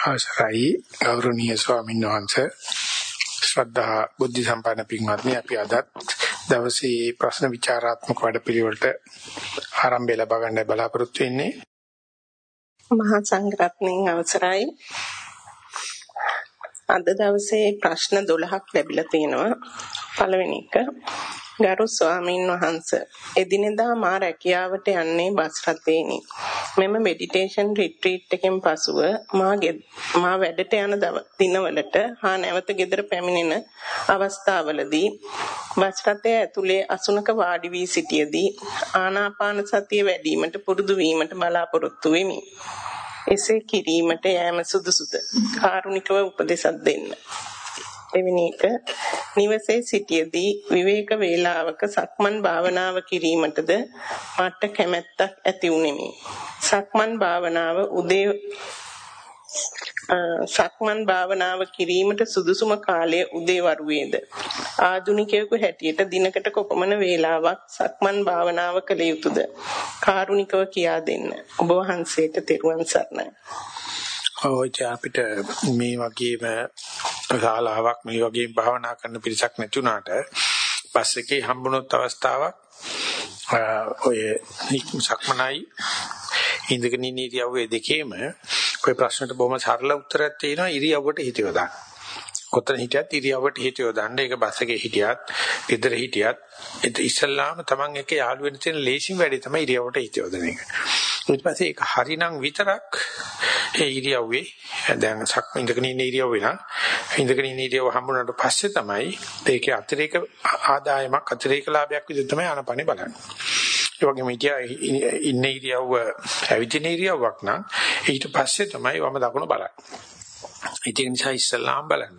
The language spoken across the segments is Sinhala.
අවසරයි ගෞරවනීය ස්වාමීන් වහන්සේ. ශ්‍රද්ධා බුද්ධ සම්පන්න පින්වත්නි අපි අද දවසේ ප්‍රශ්න විචාරාත්මක වැඩපිළිවෙලට ආරම්භය ලබා ගන්න බලාපොරොත්තු වෙන්නේ. මහා සංඝරත්නයන් අවසරයි. අද දවසේ ප්‍රශ්න 12ක් ලැබිලා තියෙනවා. පළවෙනි එක. ගරු ස්වාමීන් වහන්ස. එදිනෙදා මා රැකියාවට යන්නේ බස් රථේනි මෙම මෙඩිටේෂන් රිට්‍රීට් එකෙන් පසුව මා මා වැඩට යන දිනවලට හා නැවත ගෙදර පැමිණෙන අවස්ථාවලදී බස් රථය ඇතුලේ අසුනක වාඩි වී සිටියේදී ආනාපාන සතිය වැඩිවීමට පුරුදු වීමට බලාපොරොත්තු වෙමි. එසේ කිරීමට යෑම සුදුසුද? කාරුණිකව උපදෙසක් දෙන්න. දෙවෙනි එක. නිවසේ සිටියේදී විවේක වේලාවක සක්මන් භාවනාව කිරීමටද මට කැමැත්තක් ඇති වුනිමි. සක්මන් භාවනාව උදේ සක්මන් භාවනාව කිරීමට සුදුසුම කාලය උදේවරුවේද ආධුනිකයෙකු හැටියට දිනකට කොපමණ වේලාවක් සක්මන් භාවනාව කළ යුතුද? කාරුණිකව කියා දෙන්න. ඔබ වහන්සේට තෙරුවන් සරණයි. ඔය අපිට මේ වගේම ශාලාවක් මේ වගේ භාවනා කරන පිරිසක් නැති වුණාට බස් එකේ හම්බුනොත් අවස්ථාවක් ඔය සක්මනයි ඉඳගෙන ඉන්න ඉරියව්වේ දෙකේම ඔය ප්‍රශ්නට බොහොම සරල උත්තරයක් තියෙනවා ඉරියව්වට හිත යොදාන්න. කොතන හිටියත් ඉරියව්වට හිත යොදාන්න. ඒක බස් එකේ හිටියත්, ගෙදර හිටියත් ඒ ඉස්සල්ලාම Taman එක යාළු වෙන තියෙන ලේසිම වැඩේ තමයි ඉරියව්වට හිත යොදන එක. ඊට පස්සේ ඒක හරිනම් විතරක් ඒ ඉරියව්වේ දැන් සක් ඉඳගෙන ඉන්න ඉරියව්වේ නම් ඉඳගෙන ඉන්න ඉරියව්ව හම්බුනට පස්සේ තමයි ඒකේ අතිරේක ආදායමක් අතිරේක ලාභයක් විදිහට තමයි ආනපනේ බලන්නේ. ඒ වගේම ඉන්න ඉරියව්ව ඇවිදින ඉරියව්වක් නම් ඊට පස්සේ තමයි වම දකුණ බලන්නේ. ඒක නිසා ඉස්සල්ලාම් බලන්න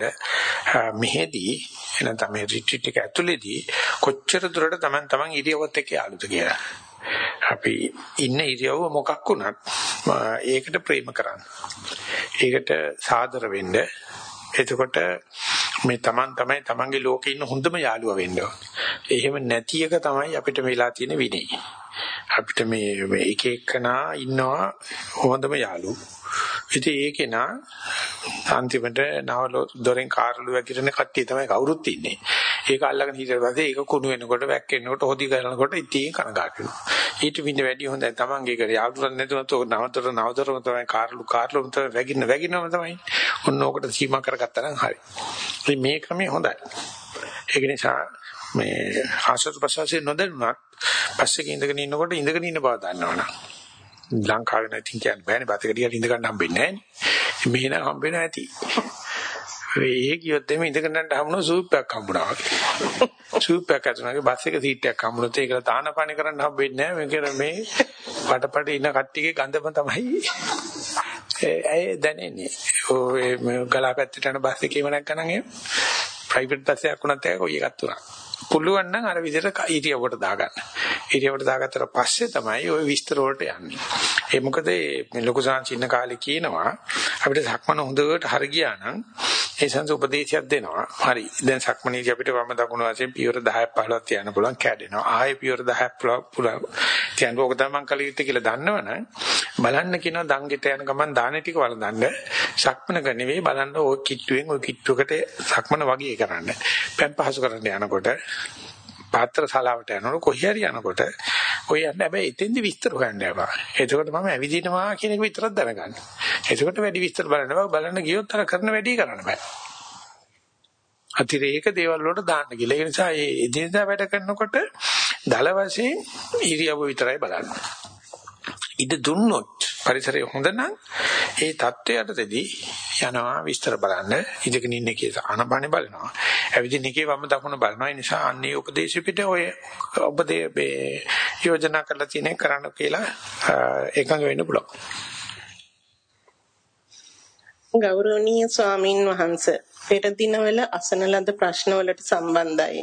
මෙහෙදී එන තමයි රිට්‍රීට් එක ඇතුළේදී කොච්චර දුරට Taman Taman ඉරියව්වත් එක්ක යාළුද කියලා. අපි ඉන්න ඉරියව්ව මොකක් වුණත් ඒකට ප්‍රේම කරන්න. ඒකට සාදර වෙන්න. එතකොට මේ Taman තමයි Tamanගේ ලෝකේ ඉන්න හොඳම යාළුවා වෙන්න එහෙම නැති එක තමයි අපිට වෙලා තියෙන විනේ. අපිට මේ එක එකනා ඉන්නවා හොඳම යාළුවෝ. ඉතින් ඒකේ නා අන්තිමට නවල දොරෙන් කාර්ලු වැగిරෙන කට්ටිය තමයි කවුරුත් ඉන්නේ. ඒක අල්ලගෙන හිටියට පස්සේ ඒක කුණු වෙනකොට වැක්කෙනකොට හොදි කරනකොට ඉතින් කනගාටු වෙනවා. ඊට විඳ වැඩි හොඳයි තමන්ගේ කර යාළුවන් නැතුනත් ඔක නවතර නවතරම තමයි කාර්ලු කාර්ලුම තමයි වැగిන්න වැగిන්නම තමයි. ඔන්න ඕකට සීමා කරගත්තා නම් හරි. ඉතින් මේ ක්‍රමය හොඳයි. ඒක නිසා මේ ආශ්‍රද ප්‍රසවාසයේ නොදැනුණත් පස්සේ ඉඳගෙන ඉන්නකොට ඉඳගෙන ඉන්න බව දන්නවනම් ලංකාවේ නැති කියන්න බෑනේ බතක ටිකක් ඉඳ ගන්න හම්බෙන්නේ නෑනේ. මෙහෙ නම් හම්බෙන්නේ නැති. ඒ කියොත් එමේ ඉඳගෙන යන්න හම්බුන සූප් එකක් හම්බුනා වගේ. සූප් එකක් අතනගේ බස් එක සීට් එකක් හම්බුනොත් ඒකට තානපානි කරන්න හම්බෙන්නේ නෑ. මේක මේ පටපට ඉන්න කට්ටියගේ ගඳම තමයි. ඒ දැනෙන්නේ. ඔය ගලා පැත්තට යන බස් එකේම නැත්නම් ඒ ප්‍රයිවට් බස් එකක් වුණත් ඒක කොයි එකක් තුනක්. පුළුවන් නම් අර විදිහට ඉරියව්වට දාගන්න. ඉරියව්වට දාගත්තට පස්සේ තමයි ওই විස්තර වලට යන්නේ. ඒ මොකද මේ ලොකු සංචින්න කාලේ කියනවා අපිට සක්මන හොඳට හරි ගියා නම් ඒ සංස උපදේශයක් දෙනවා. හරි. දැන් සක්මනේදී අපිට වම දකුණු වශයෙන් පියවර 10ක් 15ක් තියන්න පුළුවන් කැඩෙනවා. ආයේ පියවර 10ක් පුළුවන්. තියන්න ඕක තමයි මං කල යුත්තේ කියලා දන්නවනම් බලන්න කියනවා දංගෙට යන ගමන් දාන ටික වළඳන්න. සක්මනක නෙවෙයි බලන්න ওই කිට්ටුවෙන් ওই කිට්ටුවකට සක්මන වගේ කරන්න. පෙන් පහසු කරන්න යනකොට පාත්‍ර ශාලාවට යනකොට කොහේ හරි යනකොට ඔය යන්න හැබැයි එතෙන්දි විස්තර හොයන්න යපා. එතකොට මම ඇවිදිනවා කියන එක විතරක් දැනගන්න. එතකොට වැඩි විස්තර බලන්න බෑ. බලන්න ගියොත් අර කරන වැඩේ කරන්න බෑ. අතිරේක දේවල් වලට දාන්න කියලා. ඒ නිසා මේ එදිනදා වැඩ කරනකොට දල වශයෙන් ඉරියව්ව විතරයි බලන්නේ. ඉද දුන්නොත් පරිසරය හොඳ නම් ඒ தත්වයටදී යනවා විස්තර බලන්න ඉඳගෙන ඉන්න එකේ ආනපානෙ බලනවා ඇවිදින්න එකේ වම දකුණ බලනවා ඒ නිසා අන්නේ උපදේශ පිට ඔය උපදේ මේ යෝජනා කරලා තියෙන කරන්න කියලා එකඟ වෙන්න පුළුවන් ගෞරවනීය ස්වාමින් වහන්සේ පෙර දිනවල අසන ලද ප්‍රශ්නවලට සම්බන්ධයි.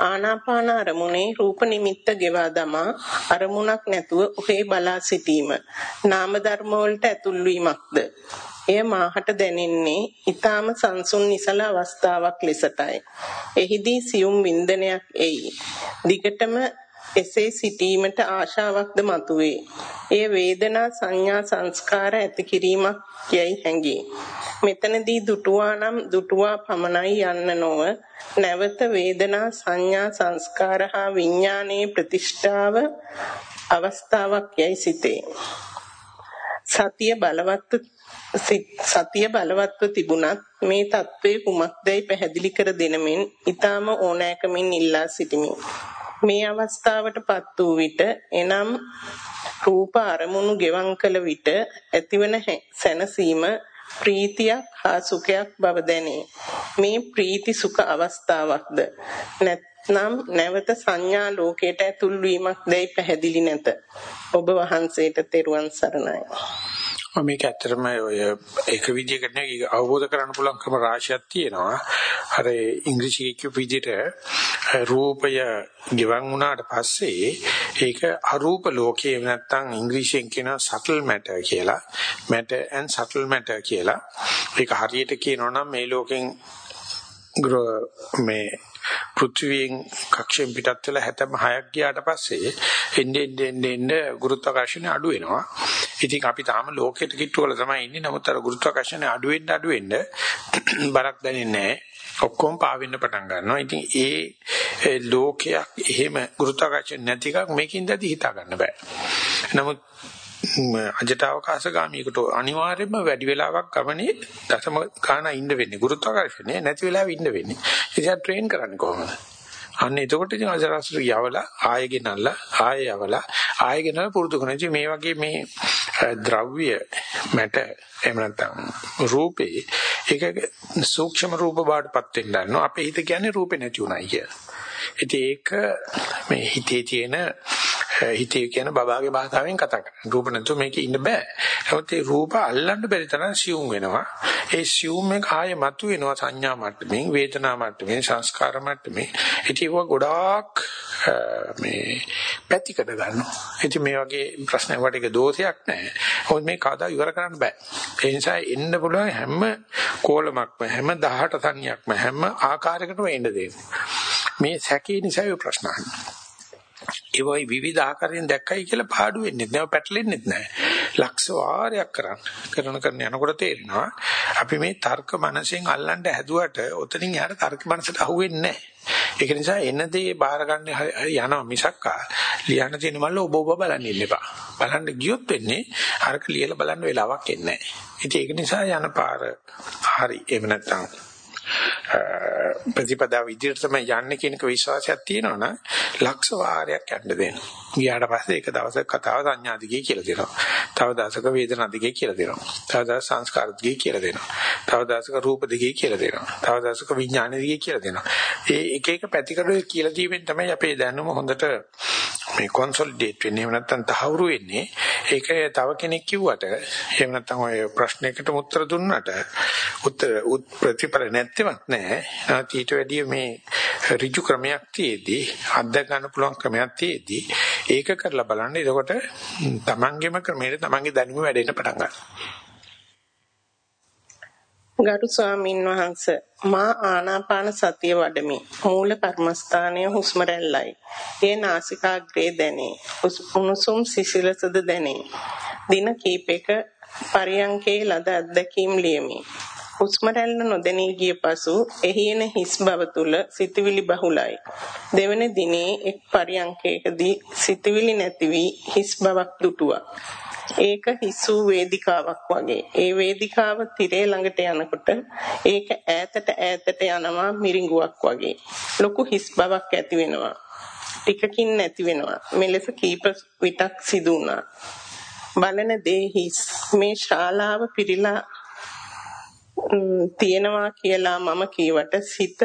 ආනාපාන අරමුණේ රූප නිමිත්ත ගෙවා දමා අරමුණක් නැතුව ඔහේ බලා සිටීම. නාම ධර්ම වලට ඇතුල් වීමක්ද? එය මාහට දැනෙන්නේ ඊටාම සංසුන් නිසල අවස්ථාවක් ලෙසටයි. එහිදී සියුම් වින්දනයක් එයි. දිගටම එසේ සිටීමට ආශාවක්ද මතුවේ. එය වේදනා සංඥා සංස්කාර ඇති කිරීමක් යයි හැඟේ. මෙතනදී දුටුවා නම් දුටුවා පමණයි යන්න නොව නැවත වේදනා සංඥා සංස්කාර හා විඥානයේ ප්‍රතිෂ්ඨාව අවස්ථාවක් යයි සිතේ. සතිය බලවත් සතිය බලවත්ව තිබුණත් මේ தત્ත්වයේ කුමක්දයි පැහැදිලි කර දෙනමින් ඊටාම ඕනෑකමින් ඉල්ලා සිටිමි. මේ අවස්ථාවටපත් වූ විට එනම් රූප අරමුණු ගෙවම් කළ විට ඇතිවන සැනසීම ප්‍රීතියක් හා සුඛයක් බව දැනේ. මේ ප්‍රීති සුඛ අවස්ථාවක්ද නැත්නම් නැවත සංඥා ලෝකයට ඇතුල් වීමක් දැයි පැහැදිලි නැත. ඔබ වහන්සේට තෙරුවන් සරණයි. මේක ඇත්තටම ඔය එක විදිහකට නෙවෙයි අවබෝධ කරගන්න පුළුවන් ක්‍රම රාශියක් තියෙනවා. අර ඉංග්‍රීසි කියපු විදිහට රූපය ගිවන් වුණාට පස්සේ ඒක අරූප ලෝකේ නැත්තම් ඉංග්‍රීසියෙන් කියන subtle matter කියලා. matter and subtle matter කියලා. ඒක හරියට කියනවා නම් මේ ලෝකෙන් මේ පෘථිවියෙන් කක්ෂයෙන් පිටත් වෙලා 76ක් ගියාට පස්සේ එන්නේ එන්නේ එන්නේ ගුරුත්වාකර්ෂණය අඩු වෙනවා. ඉතින් අපි තාම ලෝකෙට කිට්ටු කරලා තමයි ඉන්නේ. නමුත් අර ගුරුත්වාකර්ෂණය අඩු වෙන්න අඩු වෙන්න බරක් දැනෙන්නේ නැහැ. ඔක්කොම පාවෙන්න පටන් ගන්නවා. ඉතින් ඒ ලෝකයක් එහෙම ගුරුත්වාකර්ෂණ නැති එකක් මේකින් දැදි හිතා ගන්න බෑ. නමුත් අජට අවකාශගාමීකට අනිවාර්යයෙන්ම වැඩි වෙලාවක් ගමනේ දශම ගාන ඉන්න වෙන්නේ ගුරුත්වාකර්ෂණය නැති වෙලාවෙ ඉන්න වෙන්නේ. ඉතින් ට්‍රේන් කරන්නේ කොහොමද? අන්න එතකොට ඉතින් අජරාසුර යවලා ආයෙ ගෙනල්ලා ආයෙ යවලා ආයෙ ගෙනල්ලා පුරුදු කරනවා. ඉතින් මේ වගේ මේ ද්‍රව්‍ය මැට එහෙම නැත්නම් රූපේ ඒක සූක්ෂම රූප බාටපත් වෙන්න ගන්නවා. අපේ හිත කියන්නේ රූපේ නැති උනායි කියලා. ඉතින් ඒක මේ හිතේ තියෙන හිතේ කියන බබාගේ භාෂාවෙන් කතා කරන්නේ. රූප නැතුව මේකේ ඉන්න බෑ. නමුත් ඒ රූප අල්ලන්න බැරි තරම් සියුම් වෙනවා. ඒ සියුම් එක ආයෙ මතු වෙනවා සංඥා මට්ටමින්, වේදනා මට්ටමින්, සංස්කාර මට්ටමින්. ඒක ගොඩාක් මේ පැතිකඩ ගන්නවා. ඉතින් මේ වගේ ප්‍රශ්න වලට ඒක දෝෂයක් නැහැ. මොකද මේ කවදා ඉවර කරන්න බෑ. ඒ නිසා එන්න පුළුවන් හැම කෝලමක්ම හැම 18 සංඥාක්ම හැම ආකාරයකටම එන්න දෙන්නේ. මේ සැකේ නිසා ඒ ප්‍රශ්න අහන්නේ. ඒ වගේ විවිධ ආකාරයෙන් දැක්කයි කියලා පාඩු වෙන්නේ නැහැ පැටලෙන්නේ නැහැ. ලක්ෂ වාරයක් කරන් කරන කරන යනකොට තේරෙනවා අපි මේ තර්ක මනසෙන් අල්ලන්න හැදුවට ඔතනින් එහාට තර්ක මනසට අහුවෙන්නේ නැහැ. ඒක නිසා එන දේ බාර ගන්න යනවා මිසක්කා ලියන්න තියෙන මල්ල ඔබ ඔබ බලන්න ඉන්න එපා. බලන්න ගියොත් වෙන්නේ අරක ලියලා බලන්න වෙලාවක් එන්නේ නැහැ. ඉතින් ඒක නිසා යන පාර හරි. එහෙම නැත්නම් ප්‍රතිපදාව ඉදිරියට තමයි යන්නේ කියන එක විශ්වාසයක් තියෙනවනම් ලක්ෂ වාරයක් යන්න දෙන්න. ගියාට පස්සේ එක දවසක කතාව සංඥා දිගේ කියලා දෙනවා. තව දවසක වේදනා දිගේ කියලා දෙනවා. තව දවසක සංස්කාර දිගේ කියලා දෙනවා. තව දවසක රූප දිගේ කියලා දෙනවා. තව දවසක විඥාන දිගේ කියලා දෙනවා. ඒ එක එක පැතිකඩ කියලා දීමෙන් තමයි අපේ දැනුම හොඳට මේ කොන්සොලිඩේට් වෙන්නේ. එහෙම නැත්නම් තහවුරු වෙන්නේ. ඒක තව කෙනෙක් කිව්වට එහෙම නැත්නම් ඔය ප්‍රශ්නයකට උත්තර දුන්නට උත්තර ප්‍රතිඵල නැත්තේවත් නෑ. ඊට වැඩිය මේ ඍජු ක්‍රමයක් තියේදී අත්දැක ගන්න පුළුවන් ක්‍රමයක් තියේදී ඒක කරලා බලන්න. එතකොට තමන්ගේම ක්‍රමයට තමන්ගේ දැනුම වැඩෙන්න පටන් ගන්නවා. ගරු ස්වාමින් වහන්සේ මා ආනාපාන සතිය වඩමි. මූල කර්මස්ථානය හුස්ම රැල්ලයි. ඒ නාසිකාග්‍රේ දැනේ. උණුසුම් සිසිලසද දැනේ. දින කීපයක පරියංකේ ලද අත්දැකීම් ලියමි. හුස්ම රැල්ල නොදැනී ගිය පසු එහි එන හිස් බව තුල සිතවිලි බහුලයි. දෙවන දිනේ එක් පරියන්කයකදී සිතවිලි නැති වී හිස් බවක් දුටුවා. ඒක හිස් වූ වේදිකාවක් වගේ. ඒ වේදිකාව තිරේ ළඟට යනකොට ඒක ඈතට ඈතට යනවා මිරිඟුවක් වගේ. ලොකු හිස් බවක් ඇති වෙනවා. ටිකකින් නැති වෙනවා. මෙලෙස කීප විටක් සිදු වුණා. බලන දේ හිස් මේ ශාලාව පිරීලා තියෙනවා කියලා මම කීවට සිත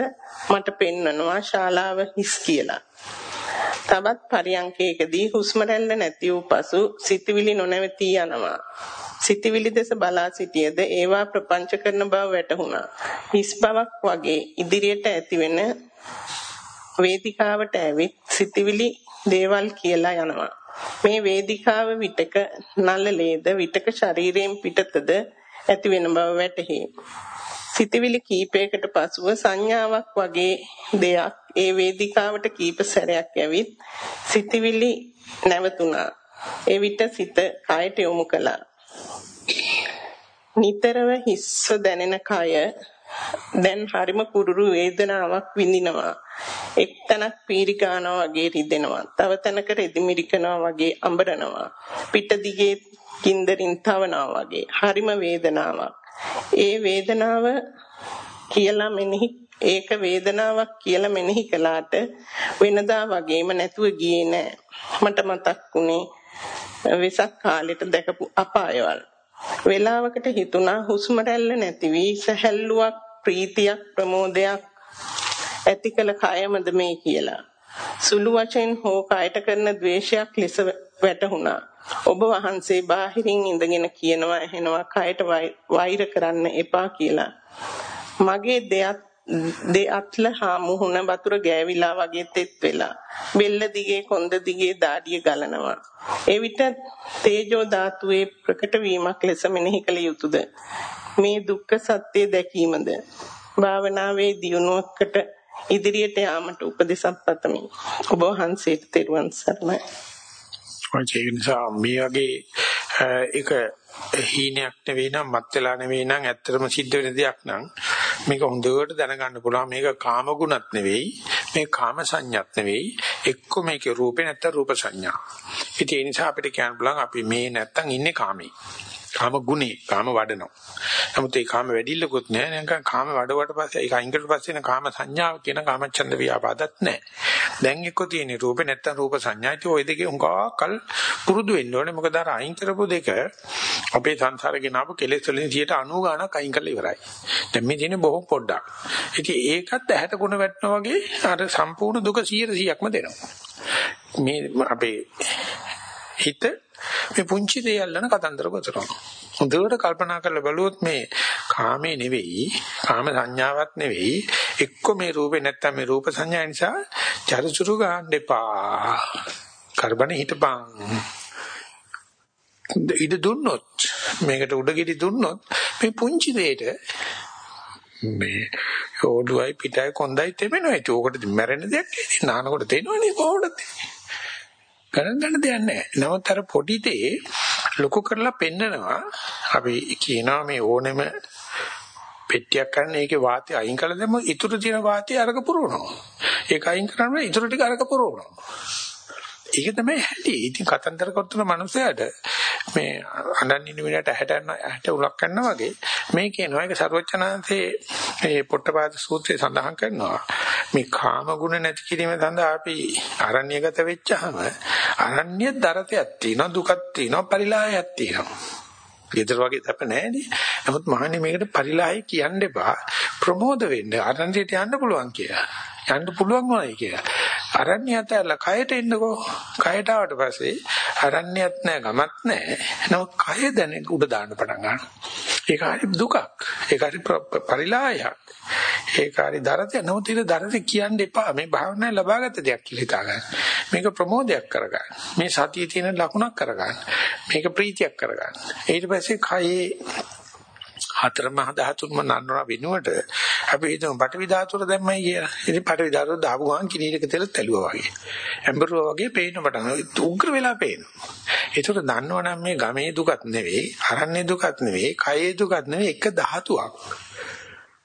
මට පෙන්නනවා ශාලාව හිස් කියලා. තවත් පරියන්කයකදී හුස්ම රැල්ල නැති වූ පසු සිතවිලි නොනැවතී යනවා. සිතවිලි දෙස බලා සිටියද ඒවා ප්‍රපංච කරන බව වැටහුණා. හිස් බවක් වගේ ඉදිරියට ඇතිවෙන වේදිකාවට ඇවිත් සිතවිලි දේවල් කියලා යනවා. මේ වේදිකාව විටක නළලේද විටක ශරීරයෙන් පිටතද ඇති වෙන බව වැටහි. සිතවිලි කීපයකට පසුව සංඥාවක් වගේ දෙයක් ඒ වේදිකාවට කීප සැරයක් ඇවිත් සිතවිලි නැවතුණා. එවිට සිත කයට යොමු කළා. නිතරව හිස්ව දැනෙන කය දැන් හරිම කුරුරු වේදනාවක් විඳිනවා. එක් තැනක් පීරි ගන්නවා වගේ රිදෙනවා. තව තැනක රෙදි මිරිකනවා වගේ අඹරනවා. පිට දිගේ කින්දරින් තවනවා වගේ. හරිම වේදනාවක්. ඒ වේදනාව කියලා මෙනෙහි ඒක වේදනාවක් කියලා මෙනෙහි කළාට වෙනදා වගේම නැතුව ගියේ නෑ. මට මතක් වුණේ වෙසක් කාලෙට දැකපු අපායවල්. වේලාවකට හිතුණා හුස්ම රැල්ල නැති වී සැහැල්ලුවක් ප්‍රීතියක් ප්‍රමෝදයක් ඇති කළ කයමද මේ කියලා. සුළු වශයෙන් හෝ කයට කරන ද්වේෂයක් ලෙස වැටහුණා. ඔබ වහන්සේ බාහිරින් ඉඳගෙන කියනවා ඇහෙනවා කයට වෛර කරන්න එපා කියලා. මගේ දෙයක් දෙඅත්ල හා මුහුණ වතුර ගෑවිලා වගේ තෙත් වෙලා. බෙල්ල දිගේ කොන්ද දිගේ දාඩිය ගලනවා. එවිට තේජෝ ධාතුවේ ප්‍රකට වීමක් ලෙස මෙනෙහි කළ යුතුයද මේ දුක්ඛ සත්‍ය දැකීමද? භාවනාවේ දියුණුවකට ඉදිරියට යාමට උපදෙසක් පතමි. ඔබ වහන්සේට තෙරුවන් සරණයි. ඒ නිසා මේ වගේ එක හීනයක් නෙවෙයි නම් මත් වෙලා නෙවෙයි නම් ඇත්තටම සිද්ධ වෙන දෙයක් නම් මේක හොඳට දැනගන්න පුළුවන් මේක කාම ගුණත් නෙවෙයි මේ කාම සංඥාත් නෙවෙයි එක්ක මේකේ රූපේ නැත්තම් රූප සංඥා. ඉතින් ඒ නිසා අපිට කියන්න පුළුවන් අපි මේ නැත්තම් ඉන්නේ කාමේ. කාම ගුණේ කාම වඩනවා. නමුත් ඒ කාම වැඩිල්ලකුත් නෑ. නිකන් කාම වඩවට පස්සේ ඒක අයින් කරලා පස්සේ න කාම සංඥාව කියන කාමච්ඡන්ද ව්‍යාපාදත් නෑ. දැන් එක්ක තියෙන රූපේ නැත්තම් රූප සංඥා. ඉතින් ওই දෙකේ උංගාකල් පුරුදු වෙන්න ඕනේ. මොකද අර අයින් කරපු දෙක අපේ සංසාරේ ගෙනාවු කෙලෙස් වලින් 90 ගණක් අයින් කරලා ඉවරයි. දැන් මේ තියෙන්නේ බොහොම පොඩ්ඩක්. ඉතින් ඒකත් ඇහැට ගුණ වැටෙනා වගේ අර සම්පූර්ණ දුක 100%ක්ම දෙනවා. මේ අපේ හිත මේ පුංචි දේ අල්ලන කතන්දර ගොතනවා. හොඳට කල්පනා කරලා බලුවොත් මේ කාමේ නෙවෙයි, කාම සංඥාවක් නෙවෙයි, එක්ක මේ රූපේ නැත්තම් මේ රූප සංඥා නිසා චරිචුරු ගන්න එපා. කරබනේ හිටපන්. ඉද දුන්නොත් මේකට උඩගෙඩි දුන්නොත් මේ පුංචි දෙයට මේ ඕඩුවයි පිටයි කොන්දයි තෙමෙනවා. ඒක ඕකට මැරෙන දෙයක් නෙවෙයි. නානකොට තේනවනේ කොහොමද? ගණන් ගන්න දෙයක් නැහැ. නමුත් අර පොඩි දේ ලොකු කරලා පෙන්නනවා. අපි කියනවා මේ ඕනෙම පෙට්ටියක් ගන්න ඒකේ වාතය අයින් කළ දෙම ඉතුරු තියෙන වාතය අරක පුරවනවා. ඒක අයින් කරාම ඉතුරු ටික අරක පුරවනවා. ඒක තමයි හැටි. ඉතින් කතන්දර කරතුන මනුස්සයාට මේ අඬන් ඉන්න මිනිහට ඇහැට ඇහැට උලක් කරනවා වගේ මේ කියනවා ඒක ਸਰවචනාංශේ මේ පොට්ටපාද සූත්‍රයේ සඳහන් කරනවා. මේ කාම ගුණ නැති කිරීම සඳහා අපි අරණ්‍යගත වෙච්චාම අරණ්‍ය දරතයක් තියෙනවා දුකක් තියෙනවා පරිලාහයක් තියෙනවා. ගෙදර වගේ තප නැහැනේ. නමුත් මහන්නේ මේකට පරිලාහය කියන්න එපා. ප්‍රමෝද වෙන්න අරණ්‍යයට යන්න පුළුවන් කියලා. යන්න පුළුවන් වුණයි කියලා. අරණ්‍යයට ඇරලා කයට එන්නකෝ. කයට ආවට පස්සේ අරණ්‍යයක් නැහැ, ගමක් නැහැ. නමුත් කය දැන උඩ දාන්න පටන් ගන්නවා. ඒක හරි දුකක්. ඒක හරි පරිලාහයක්. ඒක හරි දරතය. නමුත් ඒක දරතය කියන්න එපා. මේ භාවනාවේ ලබාගත් දෙයක් කියලා හිතා ගන්න. මේක ප්‍රමෝදයක් කරගන්න. මේ සතියේ තියෙන ලකුණක් කරගන්න. මේක ප්‍රීතියක් කරගන්න. ඊට පස්සේ කයේ හතර මහ ධාතුන්ම නන්නන වෙනුවට අපි හිතමු පටවි ධාතුර දැම්මයි කියලා. ඉතින් පටවි ධාතුර දාපු ගමන් කිනීරක තෙල තැලුවා වගේ. ඇඹරුවා වගේ පේන්න පටන් උග්‍ර වෙලා පේනවා. ඒකට දන්නවනම් මේ ගමේ දුකත් නෙවෙයි, අරන්නේ දුකත් නෙවෙයි, කයේ දුකත් නෙවෙයි එක ධාතුවක්.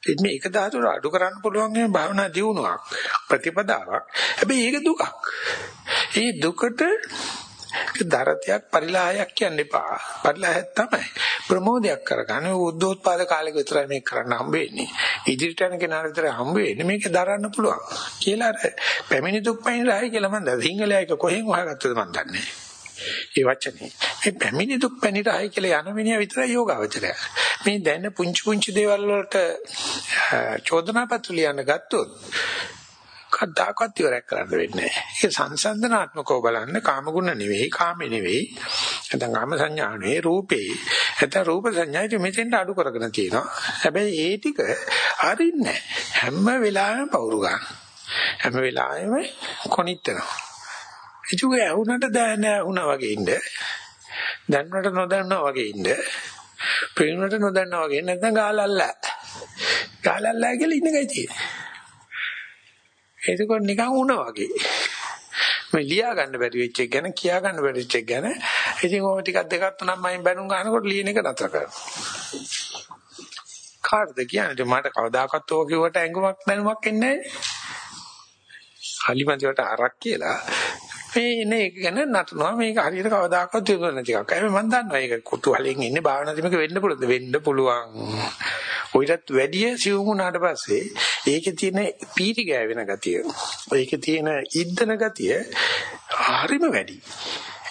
ඉතින් මේ එක ධාතුව අඩු කරන්න පුළුවන් මේ භාවනා දියුණුවක් ප්‍රතිපදාවක්. හැබැයි ඒක දුකක්. ඒ දුකට දරතයක් පරිලාහයක් කියන්න එපා. පරිලාහයක් තමයි. ප්‍රමෝදයක් කරගන්න උද්දෝත්පාද කාලෙක විතරයි මේක කරන්න හම්බ වෙන්නේ. ඉදිරියට යන කෙනාට විතරයි හම්බ වෙන්නේ මේක දරන්න පුළුවන්. කියලා අර පැමිණි දුක් පැමිණිලායි කියලා මම දන්නේ. සිංහලයා එක කොහෙන් හොයාගත්තද මම දන්නේ ඒ වචනේ. මේ පැමිණි දුක් පැනිරහයි කියලා යන මිනිහා විතරයි යෝගාවචරය. මේ දැන පුංචි පුංචි දේවල් වලට චෝදනා පත්‍ර ලියන්න ගත්තොත් කද්දාකත් ඉවරයක් කරන්න වෙන්නේ නැහැ. ඒක සංසන්දනාත්මකව බලන්න කාමගුණ නෙවෙයි, කාමේ නෙවෙයි. නැත්නම් කාම සංඥා නෙවෙයි, රූපේ. නැත්නම් රූප සංඥායි මෙතෙන්ට අඩු කරගෙන තියෙනවා. හැබැයි ඒ ටික අරින්නේ හැම වෙලාවෙම පවුරු ගන්න. හැම වෙලාවෙම කොනිටනවා. ඒක ඇහුනට දැන ඇහුනා වගේ ඉන්න. දැන්නට නොදන්නා වගේ ඉන්න. පේනට නොදන්නා වගේ නැත්නම් ගාලල්ලා. ගාලල්ලා කියලා ඉන්න එකයි තියෙන්නේ. එතකොට නිකන් උණ වගේ. මේ ලියා ගන්න බැරි වෙච්ච එක ගැන කියා ගන්න බැරි වෙච්ච එක ගැන ඉතින් ඔය ටිකක් දෙකක් තුනක් මම බැනුම් ගන්නකොට ලියන එක නතර කරනවා. කාටද කියන්නේ මට කවදාකවත් ඕක කිව්වට ඇඟුමක් දැනුමක් එන්නේ නැහැ. හලිමන්දිවට අරක් කියලා මේ ඉන්නේ ඒක ගැන නටනවා මේක හරියට කවදාකවත් තිබුණ නැති එකක්. හැබැයි මම දන්නවා ඒක කුතුහලයෙන් ඉන්නේ භාවනාදිමක වෙන්න පුළුවන්ද වෙන්න පුළුවන්. ඔයිටත් වැඩිය සිවුම් වුණාට පස්සේ ඒකේ තියෙන පීටි ගෑවෙන ගතිය ඒකේ තියෙන ඉද්දන ගතිය හරිම වැඩි.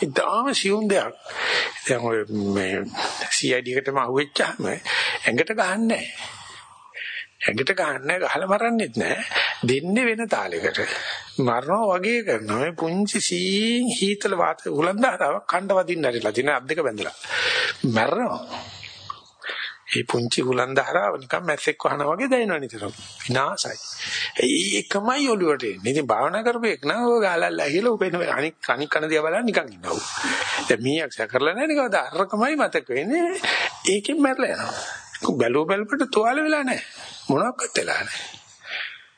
ඉතාලම සිවුම් දෙයක්. දැන් ඔය මේ CID එකටම අහුවෙච්චාම ඇඟට ගහන්නේ නැහැ. ඇඟට ගහන්නේ ගහලා මරන්නෙත් නැහැ. දෙන්නේ වෙන තාලයකට. මරනවා වගේ කරනවා. මේ පුංචි සීන් හීතල වාත උලන්දාරාවක් කණ්ඩ වදින්න ඇරිලා දින අත් දෙක බැඳලා. මරනවා. මේ පුංචි හුලන්දාරාව නිකන් මැස්සෙක් වහනා වගේ දැනෙනවා නිතරම. විනාසයි. ඒ එකමයි ඔළුවට එන්නේ. ඉතින් භාවනා කරපේක නම් ඔය ගාලල්ලා ඇහිලා උපෙන අනික් අනික් කන දිහා බලන් නිකන් ඉන්නවා. දැන් මීයක් සැකරලා නැහැ නේ කවදා අරකමයි මතක වෙන්නේ. ඒකෙන් මැරලා යනවා. බැලුව බැලපට තුවාල වෙලා නැහැ. මොනවත් වෙලා නැහැ.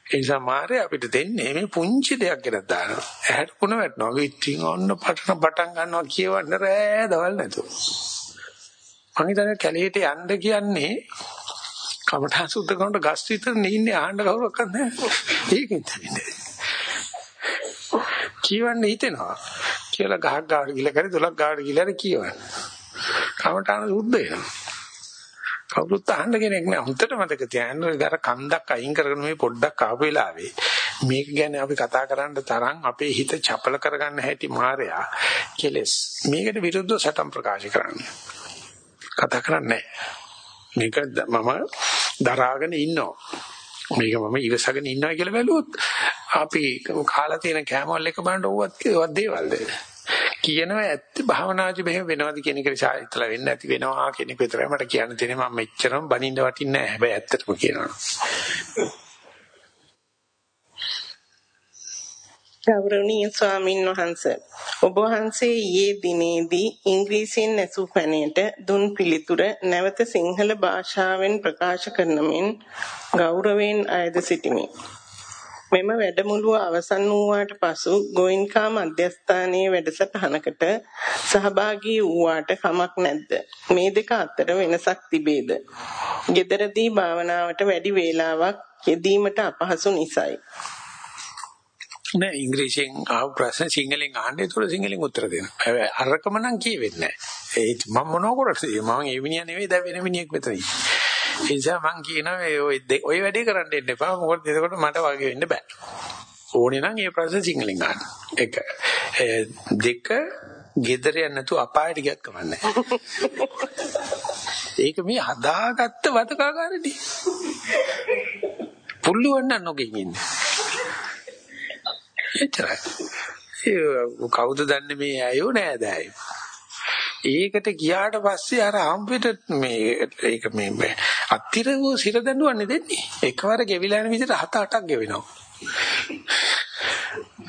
ඒ නිසා මාරේ අපිට දෙන්නේ මේ පුංචි දෙයක් ගැන දානවා. ඇහැට කුණ වැටෙනවා. ඉතින් ඔන්න පටන පටන් ගන්නවා කියවන්න රෑ දවල් නැතුව. මං හිතන්නේ කැලේට යන්න කියන්නේ කමඨා සුද්ධ කරනකොට ගස් විතර නින්නේ ආහන්න කවුරක් නැහැ. ඒකෙන් තමයි. කියවන්න හිතෙනවා. කියලා ගහක් ගාවට ගිල කරේ දොලක් ගාවට ගිලර කියවන්න. කමඨාන සුද්ධ වෙනවා. කවුරුත් අහන්න කෙනෙක් නෑ. හුත්තට මතක තියාගන්න අර කන්දක් අයින් කරගෙන මේ පොඩ්ඩක් ආපු වෙලාවේ මේක ගැන අපි කතා කරන්න තරම් අපේ හිත චපල කරගන්න හැටි මායя කෙලස්. මේකට විරුද්ධව සටන් ප්‍රකාශ කරන්න. කතා කරන්නේ මේක මම දරාගෙන ඉන්නවා. මේක මම ඉවසගෙන ඉන්නවා කියලා බැලුවොත් අපි කාලා තියෙන කැමවල් එක බලන්න ඕවත් ඒවත් දේවල්ද කියනවා ඇත්ත භාවනාදි මෙහෙම වෙනවද කියන එක නිසා හිතලා වෙන්න ඇති වෙනවා කියන එක විතරයි මට කියන්න තියෙන්නේ. මම මෙච්චරම බනින්න වටින්නේ නැහැ. හැබැයි ඇත්තටම කියනවා. ගෞරවනීය ස්වාමින් වහන්සේ ඔබ වහන්සේ ඊයේ දිනේදී ඉංග්‍රීසියෙන් ඇසූ පැනයට දුන් පිළිතුර නැවත සිංහල භාෂාවෙන් ප්‍රකාශ කරන මෙන් ගෞරවයෙන් අයද සිටිමි. මෙම වැඩමුළුව අවසන් වූාට පසු ගෝයින්කා මධ්‍යස්ථානයේ වැඩසටහනකට සහභාගී වූාට කමක් නැද්ද? මේ දෙක අතර වෙනසක් තිබේද? gederදී භාවනාවට වැඩි වේලාවක් යෙදීමට අපහසු නිසායි. නෑ ඉංග්‍රීසියෙන් ආව ප්‍රශ්න සිංහලෙන් අහන්න ඒතර සිංහලෙන් උත්තර දෙනවා. හැබැයි අරකම නම් කියෙවෙන්නේ නෑ. ඒ මම මොනව කරන්නේ? මම ඒ මිනිහා නෙවෙයි දැන් වෙන මිනිහෙක් මෙතන ඉන්නේ. ඒ නිසා මං කියනවා ඔය ඔය වැඩේ කරන්න දෙන්න එපා. මොකද එතකොට මට වගේ වෙන්න බෑ. ඕනේ නම් ඒ ප්‍රශ්න සිංහලෙන් අහන්න. එක දෙක gedare යන්න නැතුව අපායට ගියත් කමන්නේ. ඒක මේ හදාගත්ත වදකාකාරදී. පුල්ලුවන් නම් නොගෙන් ඉන්නේ. එච්චරයි. කවුද දන්නේ මේ ඇයෝ නෑද ඇයෝ? ඒකට ගියාට පස්සේ අර හම්බෙට මේ ඒක මේ අත්තිර වූ සිර දඬුවන්නේ දෙන්නේ. එකවර ගෙවිලා යන විදිහට හත අටක් ගෙවෙනවා.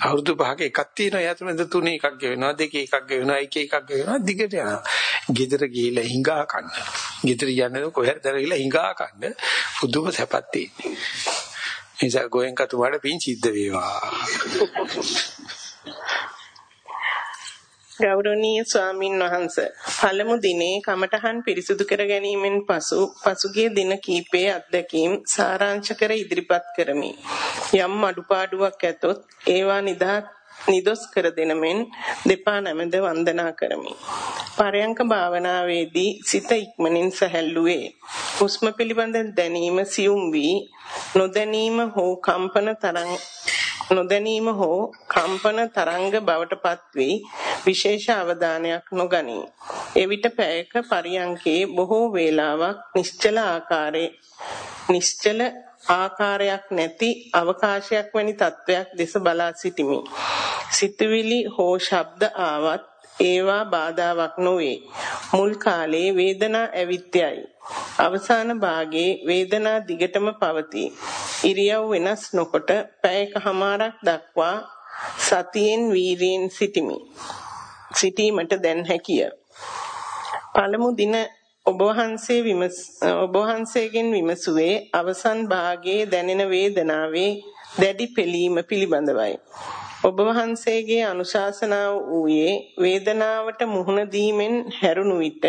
අවුරුදු පහක එකක් තියෙනවා එයාට මන්ද තුනේ එකක් ගෙවෙනවා දෙකේ එකක් ගෙවෙනවා එකේ එකක් ගෙවෙනවා දිගට යනවා. ගෙදර ගිහිල්ලා හිඟා කන්න. ගෙදර යන්නේ කොහෙද දරගිලා හිඟා කන්න පුදුම සැපක් තියෙන්නේ. නිසා ගෝයෙන් කතුමාට පින් සිද්ධ වේවා. ගෞරවනීය ස්වාමින් වහන්සේ පළමු දිනේ කමඨහන් පිරිසුදු කර ගැනීමෙන් පසු පසුගිය දින කීපයේ අත්දැකීම් සාරාංශ කර ඉදිරිපත් කරමි. යම් අඩුපාඩුවක් ඇතොත් ඒවා නිදා නිදොස් කර දෙන මෙන් දෙපා නැමද වන්දනා කරමි. පරයන්ක භාවනාවේදී සිත ඉක්මනින් සැහැල්ලු වේ. හුස්ම පිළිබඳ දැනීම සියුම් වී නොදැනීම හෝ කම්පන තරම් නොදැනීම හෝ කම්පන තරංග බවට පත්වී විශේෂ අවධානයක් නොගනී. එවිට පැයක පරියන්කේ බොහෝ වේලාවක් නිශ්චල ආකාරයේ නිශ්චල ආකාරයක් නැති අවකාශයක් වැනි තත්වයක් දෙස බලා සිටිමි. සිතුවිලි හෝ ශබ්ද ආවත් ඒවා බාධාවක් නොවේ. මුල් කාලේ වේදනා ඇවිත් යයි. අවසාන භාගයේ වේදනා දිගටම පවතී. ඉරියව් වෙනස් නොකොට පැයකමාරක් දක්වා සතියෙන් වීරියෙන් සිටිමි. සිටීමට දැන් හැකිය. පළමු දින ඔබ වහන්සේ විමස ඔබ වහන්සේගෙන් විමසුවේ අවසන් භාගයේ දැනෙන වේදනාවේ දැඩි පෙළීම පිළිබඳවයි. ඔබ වහන්සේගේ අනුශාසනාව ඌයේ වේදනාවට මුහුණ දීමෙන් හැරුණු විට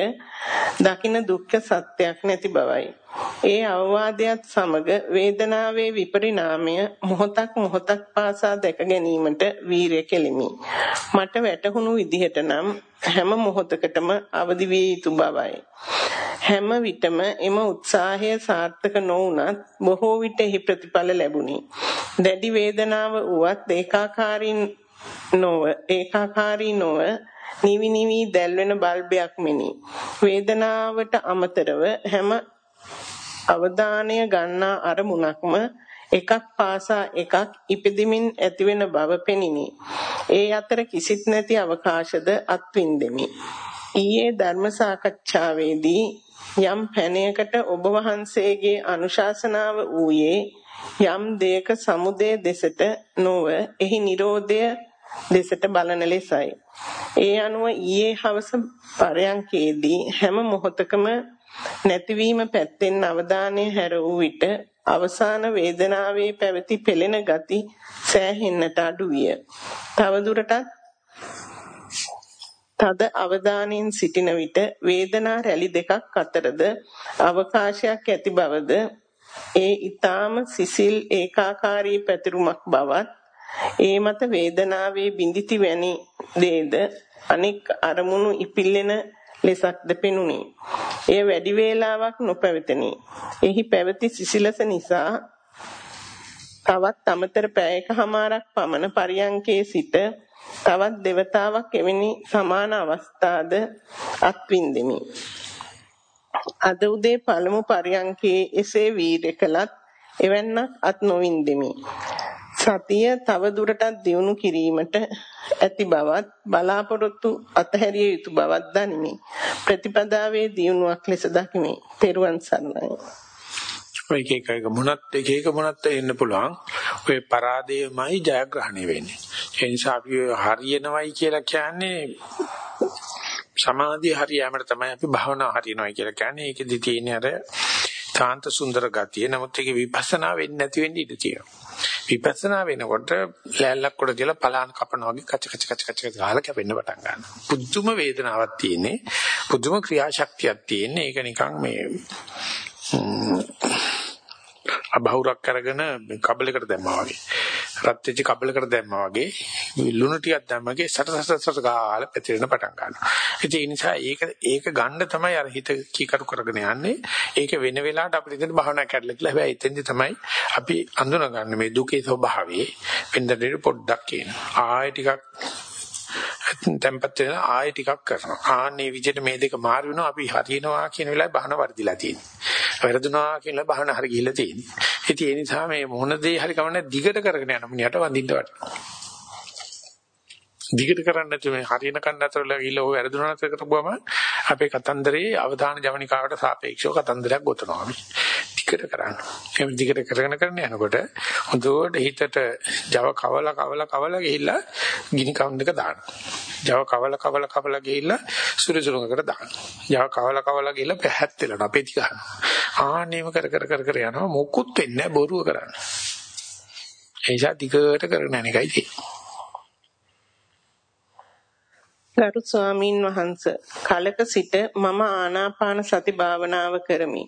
දකින දුක්ඛ සත්‍යයක් නැති බවයි. ඒ අවවාදයට සමග වේදනාවේ විපරිණාමය මොහොතක් මොහොතක් පාසා දැක ගැනීමට වීරය කෙලිමි. මට වැටහුණු විදිහට නම් හැම මොහොතකටම අවදි විය යුතු බවයි. හැම විටම එම උත්සාහය සාර්ථක නොවුනත් බොහෝ විට එහි ප්‍රතිඵල ලැබුණි. දැඩි වේදනාව වුවත් ඒකාකාරී නොව ඒකාකාරී නොව නිවි නිවි දැල්වෙන බල්බයක් මෙනි. වේදනාවට අමතරව හැම අවධානය ගන්නා අරමුණක්ම එකක් පාසා එකක් ඉපදෙමින් ඇතිවෙන බව පෙනිනි. ඒ අතර කිසිත් නැති අවකාශද අත්විඳෙමි. ඊයේ ධර්ම සාකච්ඡාවේදී යම් පැනයකට ඔබ වහන්සේගේ අනුශාසනාව ඌයේ යම් දෙයක සමුදය දෙසට නොව එහි Nirodha දෙසට බලන ලෙසයි. ඒ අනුව ඊයේ හවස පරයන්කේදී හැම මොහොතකම නැතිවීම පැත්තෙන් අවධානය හැර වූ විට අවසාන වේදනාවේ පැවති පෙළෙන ගති සෑහෙන්නට අඩු විය. තවදුරටත් තද අවධානයෙන් සිටින විට වේදනා රැලි දෙකක් අතරද අවකාශයක් ඇති බවද ඒ ඊටාම සිසිල් ඒකාකාරී පැතිරුමක් බවත් ඒ මත වේදනාවේ බිඳිති වැනි දේද අනෙක් අරමුණු ඉපිල්ලෙන ලෙසක්ද පෙනුනි. එය වැඩි වේලාවක් නොපැවතිනි. එහි පැවති සිසිලස නිසා තවත් අමතර පැයකමාරක් පමණ පරියංකේ සිට තවත් దేవතාවක් එවැනි සමාන අවස්ථාද අත්විඳෙමි. අද උදේ පළමු පරියංකේ එසේ වීර්ය කළත් එවන්නක් අත් නොවින්දෙමි. සතිය තව දුරටත් දියුණු කිරීමට ඇති බවත් බලාපොරොත්තු අතහැරිය යුතු බවත් දනිමි. ප්‍රතිපදාවේ දියුණුවක් ලෙස දකිමි. තෙරුවන් සරණයි. ඔය එක එක මොනත් එක එක මොනත් එන්න පුළුවන්. ඔය පරාදයමයි ජයග්‍රහණය වෙන්නේ. ඒ නිසා අපි හරියනවයි කියලා කියන්නේ සමාධිය හරියෑමට තමයි අපි භාවනාව හරියනවයි කියලා කියන්නේ. ඒකෙදි තියෙන අර කාන්ත සුන්දර ගතිය. නමුත් ඒක විපස්සනා වෙන්නේ නැති වෙන්න ඉඩ තියෙනවා. විපස්සනා වෙනකොට ලෑල්ලක් කොට තියලා පලාන කපනවා වගේ කච කච කච කච ගාලා කැපෙන්න පටන් ගන්නවා. පුදුම වේදනාවක් තියෙන්නේ. පුදුම ක්‍රියාශක්තියක් තියෙන්නේ. ඒක නිකන් මේ අබහුරක් කරගෙන කබලයකට දැම්මා වගේ. රත් වෙච්ච කබලයකට දැම්මා වගේ ලුණු ටිකක් දැම්මගේ සට සට සට ගාලා පැතිරෙන පටන් ගන්නවා. ඒ නිසා ඒක ඒක ගන්න තමයි අර හිත කීකරු කරගෙන යන්නේ. ඒක වෙන වෙලාවට අපිට ඉතින් භාවනා කරලා කියලා. හැබැයි එතෙන්දි තමයි අපි අඳුනගන්නේ මේ දුකේ ස්වභාවය. වෙනදට පොඩ්ඩක් කියන. ආයෙ ටිකක් tempat වෙන ආයෙ ටිකක් කරනවා. ආන්නේ විදිහට මේ දෙක මාරු වෙනවා අපි හරියනවා කියන වෙලාවේ බහන වර්ධිලා තියෙනවා. වැරදුනා කියලා බහන හරි ගිහිල්ලා තියෙනවා. ඉතින් ඒ නිසා මේ මොන දේ හරි කවන්නේ දිගට කරගෙන යන මිනිහට වඳින්න වටිනවා. දිගට කරන්නේ නැති මේ හරියන කන්න අතරලා ගිහිල්ලා ඔය වැරදුනා නැතර කරපුවම අපේ කතන්දරේ අවධාන ජවනිකාවට සාපේක්ෂව කතන්දරයක් ගොතනවා අපි. දිගට කරන්න. එහෙනම් දිගට කරගෙන කරගෙන යනකොට හොඳට හිතට Java කවල කවල කවල ගිහිල්ලා ගිනි කවුන්ඩ් එක දානවා. Java කවල කවල කවල ගිහිල්ලා සුරිසුරුඟකට දානවා. Java කවල කවල ගිහිල්ලා පැහැත් වෙලනවා. පෙති ගන්නවා. ආන්නේම කර කර කර කර යනවා මොකුත් වෙන්නේ නැහැ බොරුව කරන්නේ. ඒ නිසා දිගට කරගෙන යන එකයි තියෙන්නේ. ගරු ස්වාමින් වහන්ස කලක සිට මම ආනාපාන සති භාවනාව කරමි.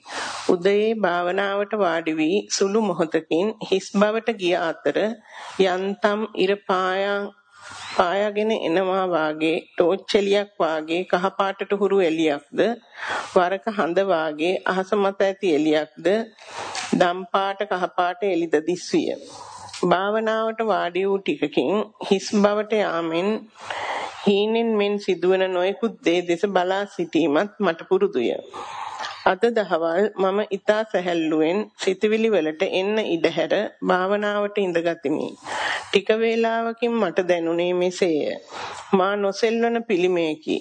උදයේ භාවනාවට වාඩි වී සුළු මොහොතකින් හිස් බවට ගිය අතර යන්තම් ඉර පායාගෙන එනවා වාගේ ටෝච් එලියක් වාගේ කහපාටට හුරු එලියක්ද වරක හඳ වාගේ අහස මත ඇති එලියක්ද දම් පාට කහපාට එලිද දිස්විය. භාවනාවට වාඩි වූ ටිකකින් හිස් බවට යාමෙන් හීනෙන් මෙන් සිදුවන නොයෙකුත් දේ දෙස බලා සිටීමත් මට පුරුදුය. අද දහවල් මම ඊතා සැහැල්ලුවෙන් සිතවිලි වලට එන්න ඉඩ හැර භාවනාවට ඉඳගතිමි. ටික වේලාවකින් මට දැනුනේ මෙසේය. මා නොසෙල්වන පිළිමේකි.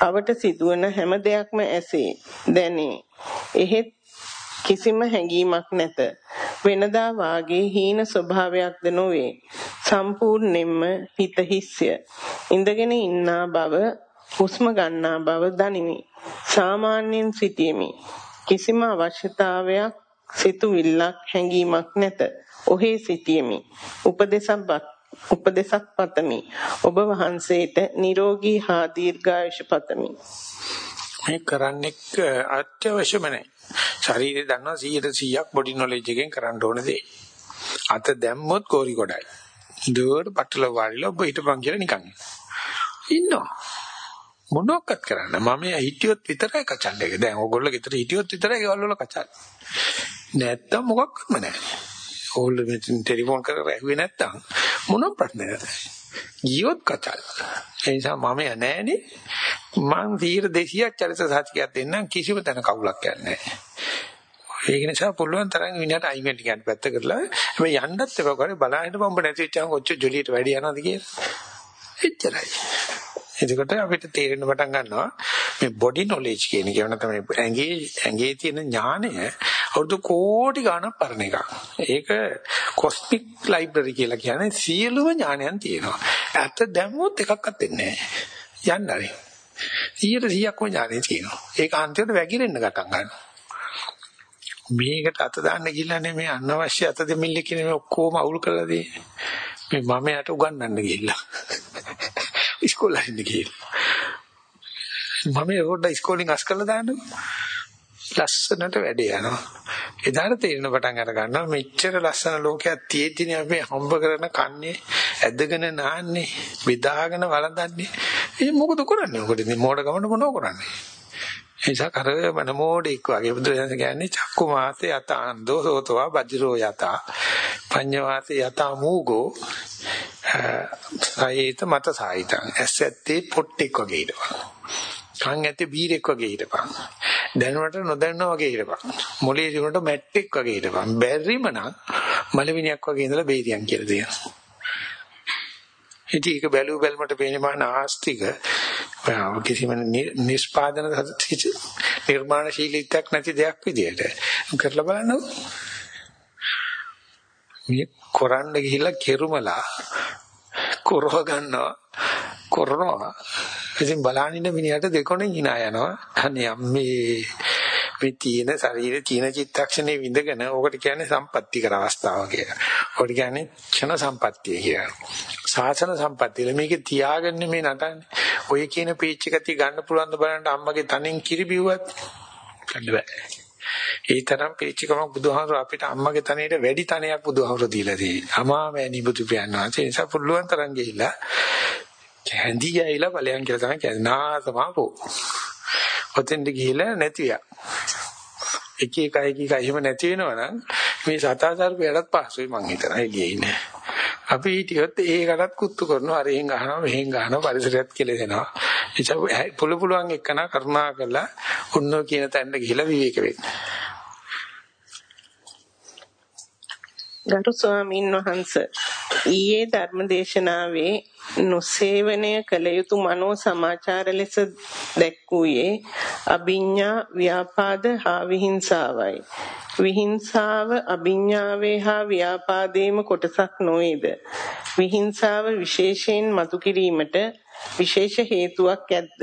අවට සිදුවන හැම දෙයක්ම ඇසේ. දැනේ. එහෙත් කිසිම හැඟීමක් නැත. වෙනදා වාගේ හීන ස්වභාවයක්ද නොවේ. සම්පූර්ණයෙන්ම හිත හිස්ය. ඉඳගෙන ඉන්නා බව, හුස්ම ගන්නා බව දනිමි. සාමාන්‍යයෙන් සිටීමි. කිසිම අවශ්‍යතාවයක් සිතුවිල්ලක් හැඟීමක් නැත. ඔහේ සිටීමි. උපදේශක් උපදේශක් පතමි. ඔබ වහන්සේට නිරෝගී හා දීර්ඝායුෂ පතමි. මේ කරන්නේ අත්‍යවශ්‍යම නැහැ. ශරීරය දන්නවා 100%ක් බොඩි නොලෙජ් එකෙන් කරන්න ඕන දේ. අත දැම්මොත් කෝරි කොටයි. දුවට පටල වාරිලා ඔබ හිටපන් කියලා නිකන්. ඉන්නවා. මොනවක්වත් කරන්න මම හිටියොත් විතරයි කචන්නේ. දැන් ඕගොල්ලෝ ගෙදර හිටියොත් විතරයි ගෙවල් වල කචන්නේ. නැත්තම් මොකක්වත්ම නැහැ. ඕගොල්ලෝ මෙතන ටෙලිෆෝන් කරලා ඇහුවේ නැත්තම් මොනම ප්‍රශ්නයක් ගියොත් කචල්. ඒ නිසා මම යන්නෑනේ. මං 100 200ක් චරිත සාතිකයක් දෙන්නම් කිසිම තැන කවුලක් යන්නේ නැහැ. ඒක නිසා පුළුවන් තරම් විනාඩ අයින් වෙන්න ගන්න පැත්ත කරලා හැබැයි යන්නත් එපා කරේ බලහිට බම්බ නැති වෙච්චාම කොච්චර ජොලියට වැඩි යනවද කියලා. එච්චරයි. එතකොට අපිට තේරෙන්න පටන් ගන්නවා මේ බොඩි නොලෙජ් කියන එක වෙන තමයි ඇඟේ ඇඟේ තියෙන ඥානය අවුරුදු කෝටි ගණන් පරණ එකක්. ඒක කොස්මික් ලයිබ්‍රරි කියලා කියන්නේ සියලුම ඥානයන් තියෙනවා. ඇත්ත දැම්මොත් එකක්වත් වෙන්නේ නැහැ. යන්න හරි. 100%ක්ම ඥානෙ තියෙනවා. ඒක අන්තිමට වැగిරෙන්න ගටන් ගන්නවා. මේකට අත දාන්න ගිහිල්ලා මේ අනවශ්‍ය අත දෙමිල්ල කියන මේ ඔක්කොම අවුල් කරලා දෙන්නේ. මේ මම යට උගන්වන්න ගිහිල්ලා. ඉස්කෝලේ ඉන්න ගිහිල්ලා. මම ඒකට ඉස්කෝලෙන් අස් කරලා දාන්නකො. ලස්සනට වැඩ යනවා. එදාට තේරෙන පටන් අර ගන්නවා මෙච්චර ලස්සන ලෝකයක් තියෙද්දිනේ අපි හම්බ කරන කන්නේ ඇදගෙන නාන්නේ බෙදාගෙන වළඳන්නේ. ඒ මොකද කරන්නේ? මොකද මේ මෝඩ ගමන මොනව කරන්නේ? නිසා කර මන මෝඩෙක් වගේ බුදුරජාණන් කියන්නේ චක්කු මාසේ යත අන්දෝ සෝතවා බජ්ජරෝ යත පඤ්ඤ වාසේ යත මූගෝ සායේත මත සායිතං ඇසැත්තේ පොට්ටෙක් වගේ ඉනවා කන් ඇත්තේ බීරෙක් වගේ හිටපන්. දැනුණට නොදන්නා වගේ හිටපන්. මොලේ දිනුනට මැට්ටෙක් වගේ හිටපන්. බැරිම නම් මලවිනියක් වගේ ඉඳලා බේරියන් කියලා දෙනවා. ඉතින් ඒක බැලුව බැලමට පේන්නේ මහා නාස්තික කිසිම නිෂ්පාදන නිර්මාණශීලීත්වයක් නැති දෙයක් විදියට කරලා බලන්නකො මේ කොරන්න ගිහිල්ලා කෙරුමලා කරව ගන්නවා කරනවා ඉතින් බලනින්න මිනිහට දෙකොණෙන් hina යනවා. අනේ අම්මේ මේ තියෙන ශරීරේ තියෙන චිත්තක්ෂණේ විඳගෙන ඕකට කියන්නේ සම්පත්‍ති කර අවස්ථාව කියලා. ඕකට කියන්නේ ක්ෂණ සම්පත්තිය කියලා. සාසන සම්පත්තිය. මේක තියාගන්න මේ නටන්නේ. ඔය කියන පීච් එක තිය ගන්න පුළුවන් ද බලන්න අම්මගේ තනෙන් කිරි බිව්වත් ගන්න බෑ. ඒ තරම් පිළිචකම බුදුහාමුදුර අපිට අම්මගේ තනේට වැඩි තනයක් බුදුහාමුදුර දීලා තියෙනවා. අමාමෑණි බුදු පියාණන් වහන්සේ නිසා පුළුවන් තරම් ගිහිල්ලා කැඳි ඇයිලා ඵලයන් කියලා තමයි කියන්නේ නාසමාපෝ. ඔතෙන්ද ගිහිල්ලා නැතියා. එක එක එක එක එහෙම නැති වෙනවනම් මේ සතාසර්පයටත් පහසුයි මං හිතනවා එළියේ ඉන්නේ. අපි හිටියොත් ඒකටත් කුත්තු කරනවා අරෙන් ගහනවා මෙහෙන් ගහනවා පරිසරයත් කෙලෙනවා. ඒක පුළු පුළුවන් එක්කන කරුණා කරලා ඔන්නෝ කියන තැනට ගිහිල්ලා විවේක වෙන්න. ගරු ස්වාමීන් වහන්ස ඊයේ ධර්මදේශනාවේ නොසේවනය කළ යුතු මනෝ සමාචාර ලෙස දැක්වූයේ අභිඤ්ඤා ව්‍යාපාද හා විහිංසාවයි. විහිංසාව අභිඤ්ඤාවේ හා ව්‍යාපාදේම කොටසක් නොවේද? විහිංසාව විශේෂයෙන් මතු කිරීමට විශේෂ හේතුවක් ඇද්ද?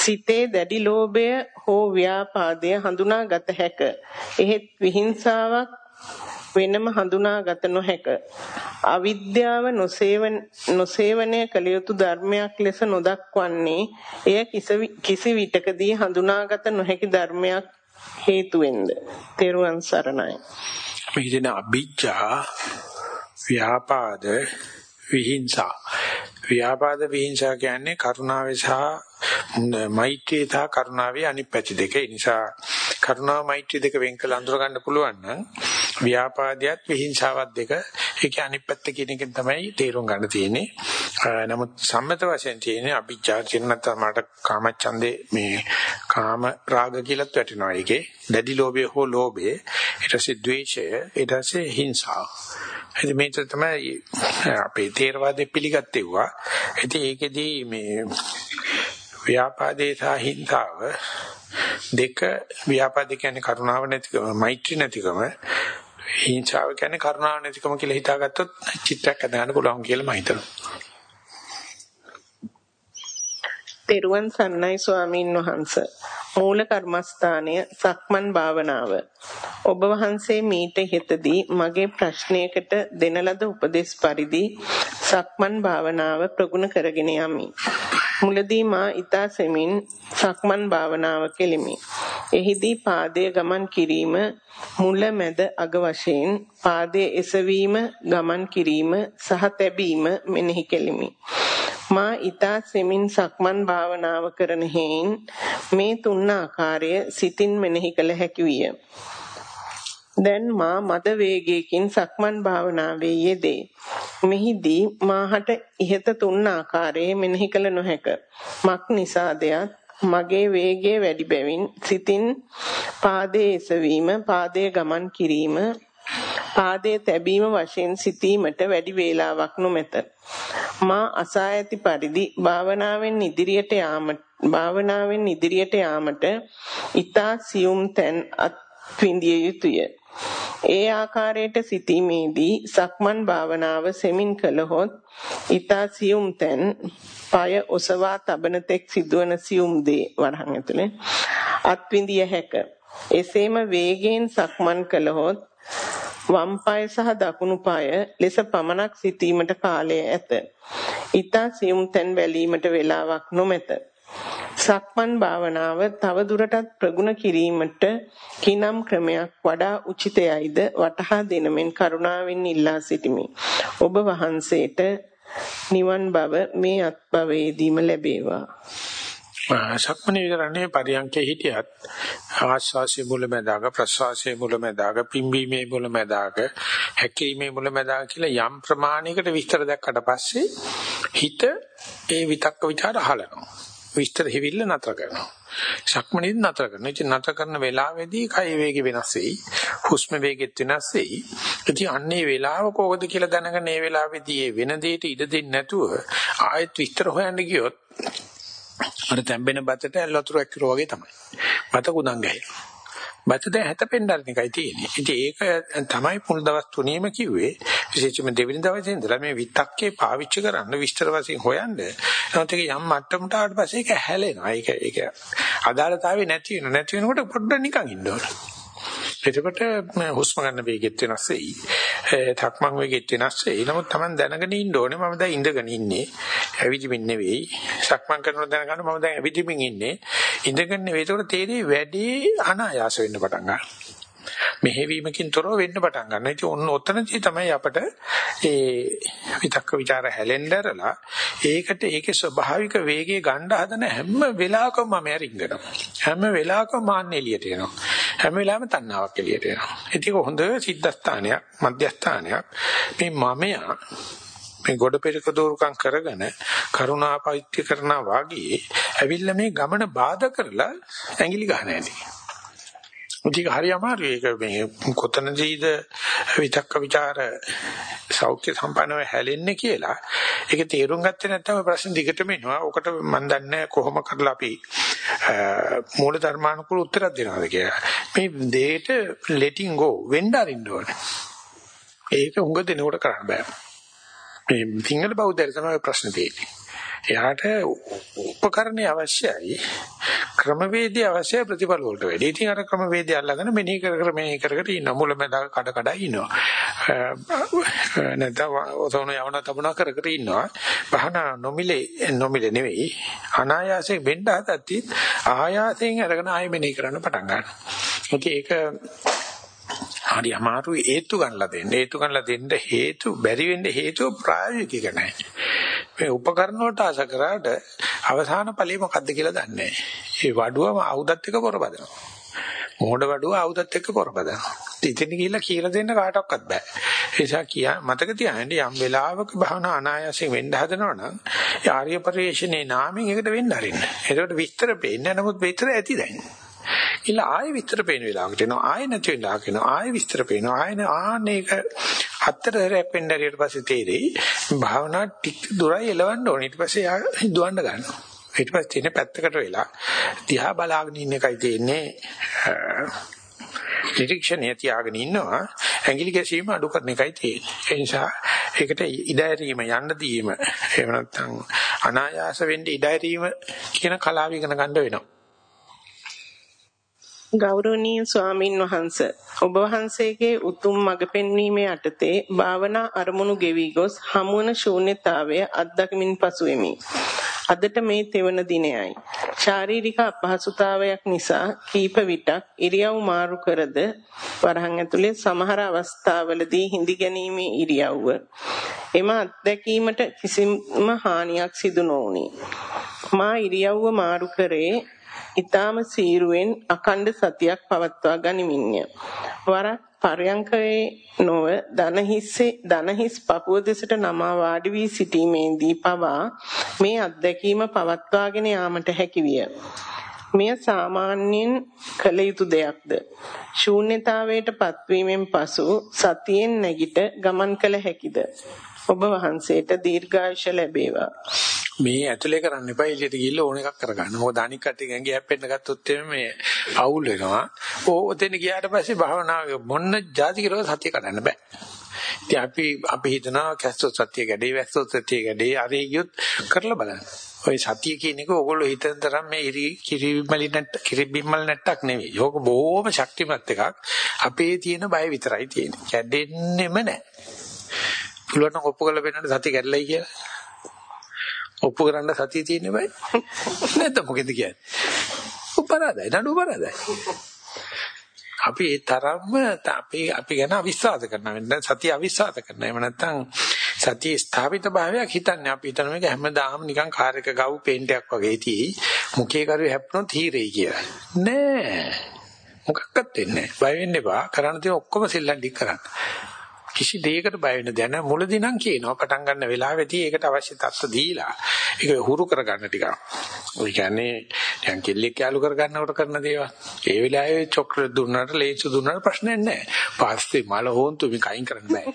සිතේ දැඩි ලෝභය හෝ ව්‍යාපාදය හඳුනා ගත හැක. එහෙත් විහිංසාවක් වෙනම හඳුනාගත නොහැක. අවිද්‍යාව නොසේවනය කළ යුතු ධර්මයක් ලෙස නොදක්වන්නේ එය කිසි විටකදී හඳුනාගත නොහැකි ධර්මයක් හේතුවෙන්ද. තෙරුවන් සරණයි. මේ දෙන අභිජ්ජා ව්‍යාපාද විහිංසා ව්‍යාපාද විහිංසා කියන්නේ කරුණාවේ සහ මෛත්‍රිය සහ කරුණාවේ අනිත් පැති දෙක. ඒ නිසා කරුණාව මෛත්‍රිය දෙක වෙන් කළ අඳුර ගන්න පුළුවන් නම් ව්‍යාපාදයක් විහිංසාවක් දෙක ඒකේ අනිත් පැත්ත කියන එකෙන් තමයි තේරුම් ගන්න තියෙන්නේ. නමුත් සම්මත වශයෙන් තියෙන්නේ අභිජ්ජා කියන නැත්නම් මට කාමච්ඡන්දේ මේ කාම රාග කියලාත් වැටෙනවා ඒකේ. දැඩි ලෝභය හෝ ලෝභය ඊට පස්සේ ද්වේෂය ඊට පස්සේ හිංසාව. ඉතින් මේක තමයි අපේ තේරවාදෙ පිළිගත්තේවා. ඉතින් ඒකෙදී මේ ව්‍යාපාදේ සහ හිංසාව දෙක ව්‍යාපාද කියන්නේ කරුණාව නැතිකම මෛත්‍රී නැතිකම හිංසාව කියන්නේ කරුණාව නැතිකම කියලා හිතාගත්තොත් චිත්‍රයක් හදාගන්න පුළුවන් කියලා මම හිතනවා. තෙරුවන් සන්නයි ස්වාමීන් වහන්ස. මූල කර්මස්ථානය සක්මන් භාවනාව. ඔබ වහන්සේ මීට හිතදී මගේ ප්‍රශ්නයකට දෙන ලද උපදෙස් පරිදි සක්මන් භාවනාව ප්‍රගුණ කරගෙන යමි. මුලදී මා ඊතා සෙමින් සක්මන් භාවනාව කෙලිමි. එහිදී පාදයේ ගමන් කිරීම මුල මැද අග වශයෙන් පාදයේ එසවීම ගමන් කිරීම සහ තැබීම මෙනෙහි කෙලිමි. මා ඊතා සෙමින් සක්මන් භාවනාව කරන හේයින් මේ තුන් ආකාරය සිතින් මෙනෙහි කළ හැකි විය. දැන් මා මද වේගයකින් සක්මන් භාවනාවේ යෙදේ. මෙහිදී මාහට ඉහත තුන් ආකාරයේ මෙනෙහි කළ නොහැක. මක් නිසාදයක් මගේ වේගය වැඩි බැවින් සිතින් පාදයේ එසවීම පාදයේ ගමන් කිරීම පාදයේ තැබීම වශයෙන් සිටීමට වැඩි වේලාවක් නොමැත. මා අසා ඇති පරිදි භාවනාවෙන් ඉදිරියට යාමට භාවනාවෙන් ඉදිරියට යාමට ඊතා සියුම් තැන් අත්විඳිය යුතුය. ඒ ආකාරයට සිටීමේදී සක්මන් භාවනාව සෙමින් කළහොත් ඊතා සියුම් තැන් পায় ඔසවා තබන තෙක් සිදුවන සියුම් දේ වරහන් ඇතුලේ අත්විඳිය හැක. එසේම වේගයෙන් සක්මන් කළහොත් වම් පාය සහ දකුණු පාය ලෙස පමණක් සිටීමට කාලය ඇත. ඊතා සියුම් තැන් බැලීමට වේලාවක් නොමැත. සක්මන් භාවනාව තව දුරටත් ප්‍රගුණ කිරීමට කිනම් ක්‍රමයක් වඩා උචිතයයිද වටහා දෙනමෙන් කරුණාවෙන් ඉල්ලා සිටිමි. ඔබ වහන්සේට නිවන් බව මේ අත්භවයේදීම ලැබේවා. සක්මණේ විතරනේ පරියන්කේ හිටියත් ආස්වාසිය මුලැමැදාක ප්‍රස්වාසයේ මුලැමැදාක පිම්බීමේ මුලැමැදාක හැකිරීමේ මුලැමැදාක කියලා යම් ප්‍රමාණයකට විස්තර දැක්කට පස්සේ හිත ඒ විතක්ක ਵਿਚාර අහලනවා. විස්තර හිවිල්ල නතර කරනවා. සක්මණේත් නතර කරනවා. ඉතින් නතර කරන වෙලාවේදී කය වේගෙ වෙනස් වෙයි හුස්ම වේගෙත් වෙනස් වෙයි. ඉතින් අන්නේ වෙලාව කොහොමද කියලා දැනගෙන මේ වෙලාවේදී වෙන දෙයකට ඉඩ දෙන්නේ නැතුව ආයෙත් විස්තර හොයන්න ගියොත් අර තැම්බෙන බතට ඇල්ලතුරු එක්කරෝ වගේ තමයි. බත කුඩම් ගහනවා. බත දැන් හැතපෙන්න අරන එකයි තියෙන්නේ. ඉතින් ඒක තමයි පුල් දවස් තුනේම කිව්වේ. විශේෂයෙන්ම දෙවෙනි දවසේ ඉඳලා මේ විතක්කේ පාවිච්චි කරන්න විස්තර වශයෙන් හොයන්න. නමුත් ඒක යම් මට්ටමකට ආවට පස්සේ ඒක හැලෙනවා. ඒක ඒක අදාළතාවය නැති වෙනවා. නැති වෙනකොට පොඩ්ඩක් නිකන් ඉන්න ඕනේ. එතකොට හුස්ම ගන්න වේගෙත් වෙනස් වෙයි. තක්මන් වේගෙත් වෙනස් වෙයි. නමුත් Taman දැනගෙන ඉන්න ඕනේ මම දැන් ඉඳගෙන ඉන්නේ. ඇවිදිමින් නෙවෙයි. සක්මන් කරනකොට දැනගන්න මම දැන් ඇවිදිමින් ඉන්නේ. ඉඳගෙන නෙවෙයි. ඒකට තේරෙයි වැඩි අනායාස වෙන්න පටන් ගන්නවා. මෙහෙවීමකින් තොරව වෙන්න පටන් ගන්නවා. ඉතින් ඔන්න ඔතනදී තමයි අපට ඒ විතක්ක ਵਿਚාර හැලෙන්නරලා ඒකට ඒකේ ස්වභාවික වේගය ගන්න හදන හැම වෙලාවකම මම රිංගනවා. හැම වෙලාවකම මාන්න එළියට එනවා. හැම වෙලාවෙම තණ්හාවක් එළියට එනවා. ඒක හොඳ සිද්ධාස්ථානයක්, මධ්‍යස්ථානයක්. මේ මමයා මේ ගොඩ පෙරක දෝරුකම් කරගෙන කරුණාපෛත්‍ය කරනා වාගේ ඇවිල්ලා මේ ගමන බාධා කරලා ඇඟිලි ගන්න ඇති. මුතික හරි අමාරුයි ඒක මේ කොතනදීද විතක්ක ਵਿਚාර සෞඛ්‍ය සම්පන්නව හැලෙන්නේ කියලා ඒක තේරුම් ගත්තේ නැත්නම් ප්‍රශ්න දිගටම එනවා. ඔකට මම දන්නේ කොහොම කරලා අපි මූල ධර්මානුකූල උත්තරයක් දෙනවද කියලා. මේ දෙයට letting go වෙන්න අරින්න ඕනේ. ඒක උඟ දෙනකොට කරන්න බෑ. මේ සිංහල බෞද්ධයර තමයි ප්‍රශ්න තියෙන්නේ. එයාට උපකරණේ අවශ්‍යයි ක්‍රමවේදය අවශ්‍යයි ප්‍රතිඵල වලට වැඩි. ඉතින් අර ක්‍රමවේදය අල්ලගෙන මෙනෙහි කර කර මෙනෙහි කර කර ඉන්න මුලමෙද කඩ කඩ ඉන්නවා. නැත්නම් ඔතන යවන තබන කර කර ඉන්නවා. බහන නොමිලේ නොමිලේ නෙවෙයි අනායාසයෙන් වෙන්න හදද්දි ආයාසයෙන් අරගෙන ආයෙ මෙනෙහි කරන්න පටන් ගන්නවා. ඒක හරි අමාරුයි හේතු ගන්නලා දෙන්න. හේතු ගන්නලා දෙන්න හේතු බැරි වෙන්න හේතුව ප්‍රායෝගික නැහැ. මේ උපකරණ වලට ආස කරාට අවසාන ඵලෙ මොකද්ද කියලා දන්නේ නැහැ. ඒ වඩුවම ආයුධත් එක්ක පොරබදනවා. මොහොඩ වඩුව ආයුධත් එක්ක පොරබදනවා. ඉතින් ගිහිල්ලා කියලා දෙන්න කාටවත් බෑ. ඒ නිසා කියා මතක තියාගන්න යම් වෙලාවක භවනා අනායාසයෙන් වෙන්න හදනවනම් ආර්ය පරිශ්‍රණේ නාමයෙන් ඒකට වෙන්න අරින්න. ඒකට විස්තර පේන්නේ නමුත් විතර ඇති දැන්. ඊළ ආයෙ විතර පේන වෙලාවකට එනවා ආයෙ නැති වෙලාවක එනවා ආයෙ විස්තර පේනවා ආයෙ ආන්නේක හතරක් වෙන්න හරියට පස්සේ තේරෙයි භාවනා ටික දුරයි එලවන්න ඕනේ. ඊට පස්සේ යා දුවන්න ගන්නවා. ඊට පස්සේ තියෙන පැත්තකට වෙලා දිහා බලාගෙන ඉන්න එකයි තියෙන්නේ නිරීක්ෂණය තියාගෙන ඉන්නවා. ඇඟිලි ගැසීම අඩු කරන එකයි තියෙන්නේ. ඒ නිසා ඒකට ඉඩ ඇරීම යන්න දීම එහෙම නැත්නම් අනායාස වෙන්නේ ඉඩහැරීම කියන කලාව ඉගෙන ගන්න වෙනවා. ගෞරවනීය ස්වාමින් වහන්ස ඔබ වහන්සේගේ උතුම් මඟ පෙන්වීමේ යටතේ භාවනා අරමුණු ගෙවි ගොස් හමුවන ශූන්‍යතාවය අත්දැකීමින් පසු වෙමි. අදට මේ තෙවන දිනයයි. ශාරීරික අපහසුතාවයක් නිසා කීප විටක් ඉරියව් මාරු කරද වරහන් ඇතුලේ සමහර අවස්ථාවලදී හිඳි ගැනීමේ ඉරියව්ව. එම අත්දැකීමට කිසිම හානියක් සිදු නොවුනි. මා ඉරියව්ව මාරු කරේ ඊටාම සීරුවෙන් අකණ්ඩ සතියක් පවත්වා ගනිමින්ය. වරක් පරයන්කේ නොව දනහිස්සේ දනහිස් පපුව දෙසට නමා වාඩි වී සිටීමේදී පවා මේ අත්දැකීම පවත්වාගෙන යාමට හැකිවිය. මෙය සාමාන්‍යයෙන් කළ යුතු දෙයක්ද? ශූන්‍යතාවයට පත්වීමෙන් පසු සතියෙන් නැගිට ගමන් කළ හැකිද? ඔබ වහන්සේට දීර්ඝායුෂ ලැබේවා. මේ ඇතුලේ කරන්න එපා එළියට ගිහිල්ලා ඕන එකක් කරගන්න. මොකද අනික් කට්ටිය ගැංගේ හැප්පෙන්න ගත්තොත් මේ අවුල් වෙනවා. ඕතෙන් ගියාට පස්සේ භාවනාව මොන්න જાති කරව සතිය කඩන්න බෑ. ඉතින් අපි අපි හිතනවා කැස්සොත් සතිය ගැඩේ වැස්සොත් සතිය ගැඩේ අරේ ගියොත් කරලා බලන්න. ඔය සතිය කියන එක ඕගොල්ලෝ හිතන තරම් මේ ඉරි කිරිබිම්මලි නැට්ට කිරිබිම්මල් නැට්ටක් නෙවෙයි. යෝග බොහොම ශක්තිමත් එකක්. අපේ තියෙන බය විතරයි තියෙන්නේ. කැඩෙන්නෙම නැහැ. පුළුවන් නම් ඔප්පු කරලා පෙන්නන්න සතිය කැඩලයි කියලා. ඔප්පු කරන්න සතිය තියෙන්නේ බයි. නැත්නම් මොකෙද කියන්නේ? උපරාදයි නඩු උපරාදයි. අපි ඒ තරම්ම අපි අපි ගැන අවිශ්වාස කරනවා. නැත්නම් සතිය අවිශ්වාස කරනවා. එහෙම නැත්නම් සතිය ස්ථාපිත භාවයක් හිතන්නේ. අපි හිතන මේක හැමදාම නිකන් කාර් එක ගව් පේන්ට් එකක් වගේ තියෙයි. මුඛේ කරුවේ හැප්පුණොත් හීරෙයි කියලා. නෑ. මොකක්වත් වෙන්නේ නෑ. බය වෙන්න එපා. කරන්න තියෙන ඔක්කොම සෙල්ලම් ටික කරන්න. කිසි දෙයකට බය වෙන්න දෙයක් නැහැ. මුලදී නම් කියනවා පටන් ගන්න වෙලාවෙදී ඒකට අවශ්‍ය තත්ත්ව දීලා ඒක හුරු කරගන්න ටිකක්. ඒ කියන්නේ දැන් කෙල්ලෙක් යාළු කරගන්නකොට කරන දේවල්. ඒ වෙලාවේ චොක්ලට් දුන්නාට ලේන්සු දුන්නාට ප්‍රශ්නයක් නැහැ. පාස්සේ මල හොන්තු මේ කයින් කරන්න බෑ.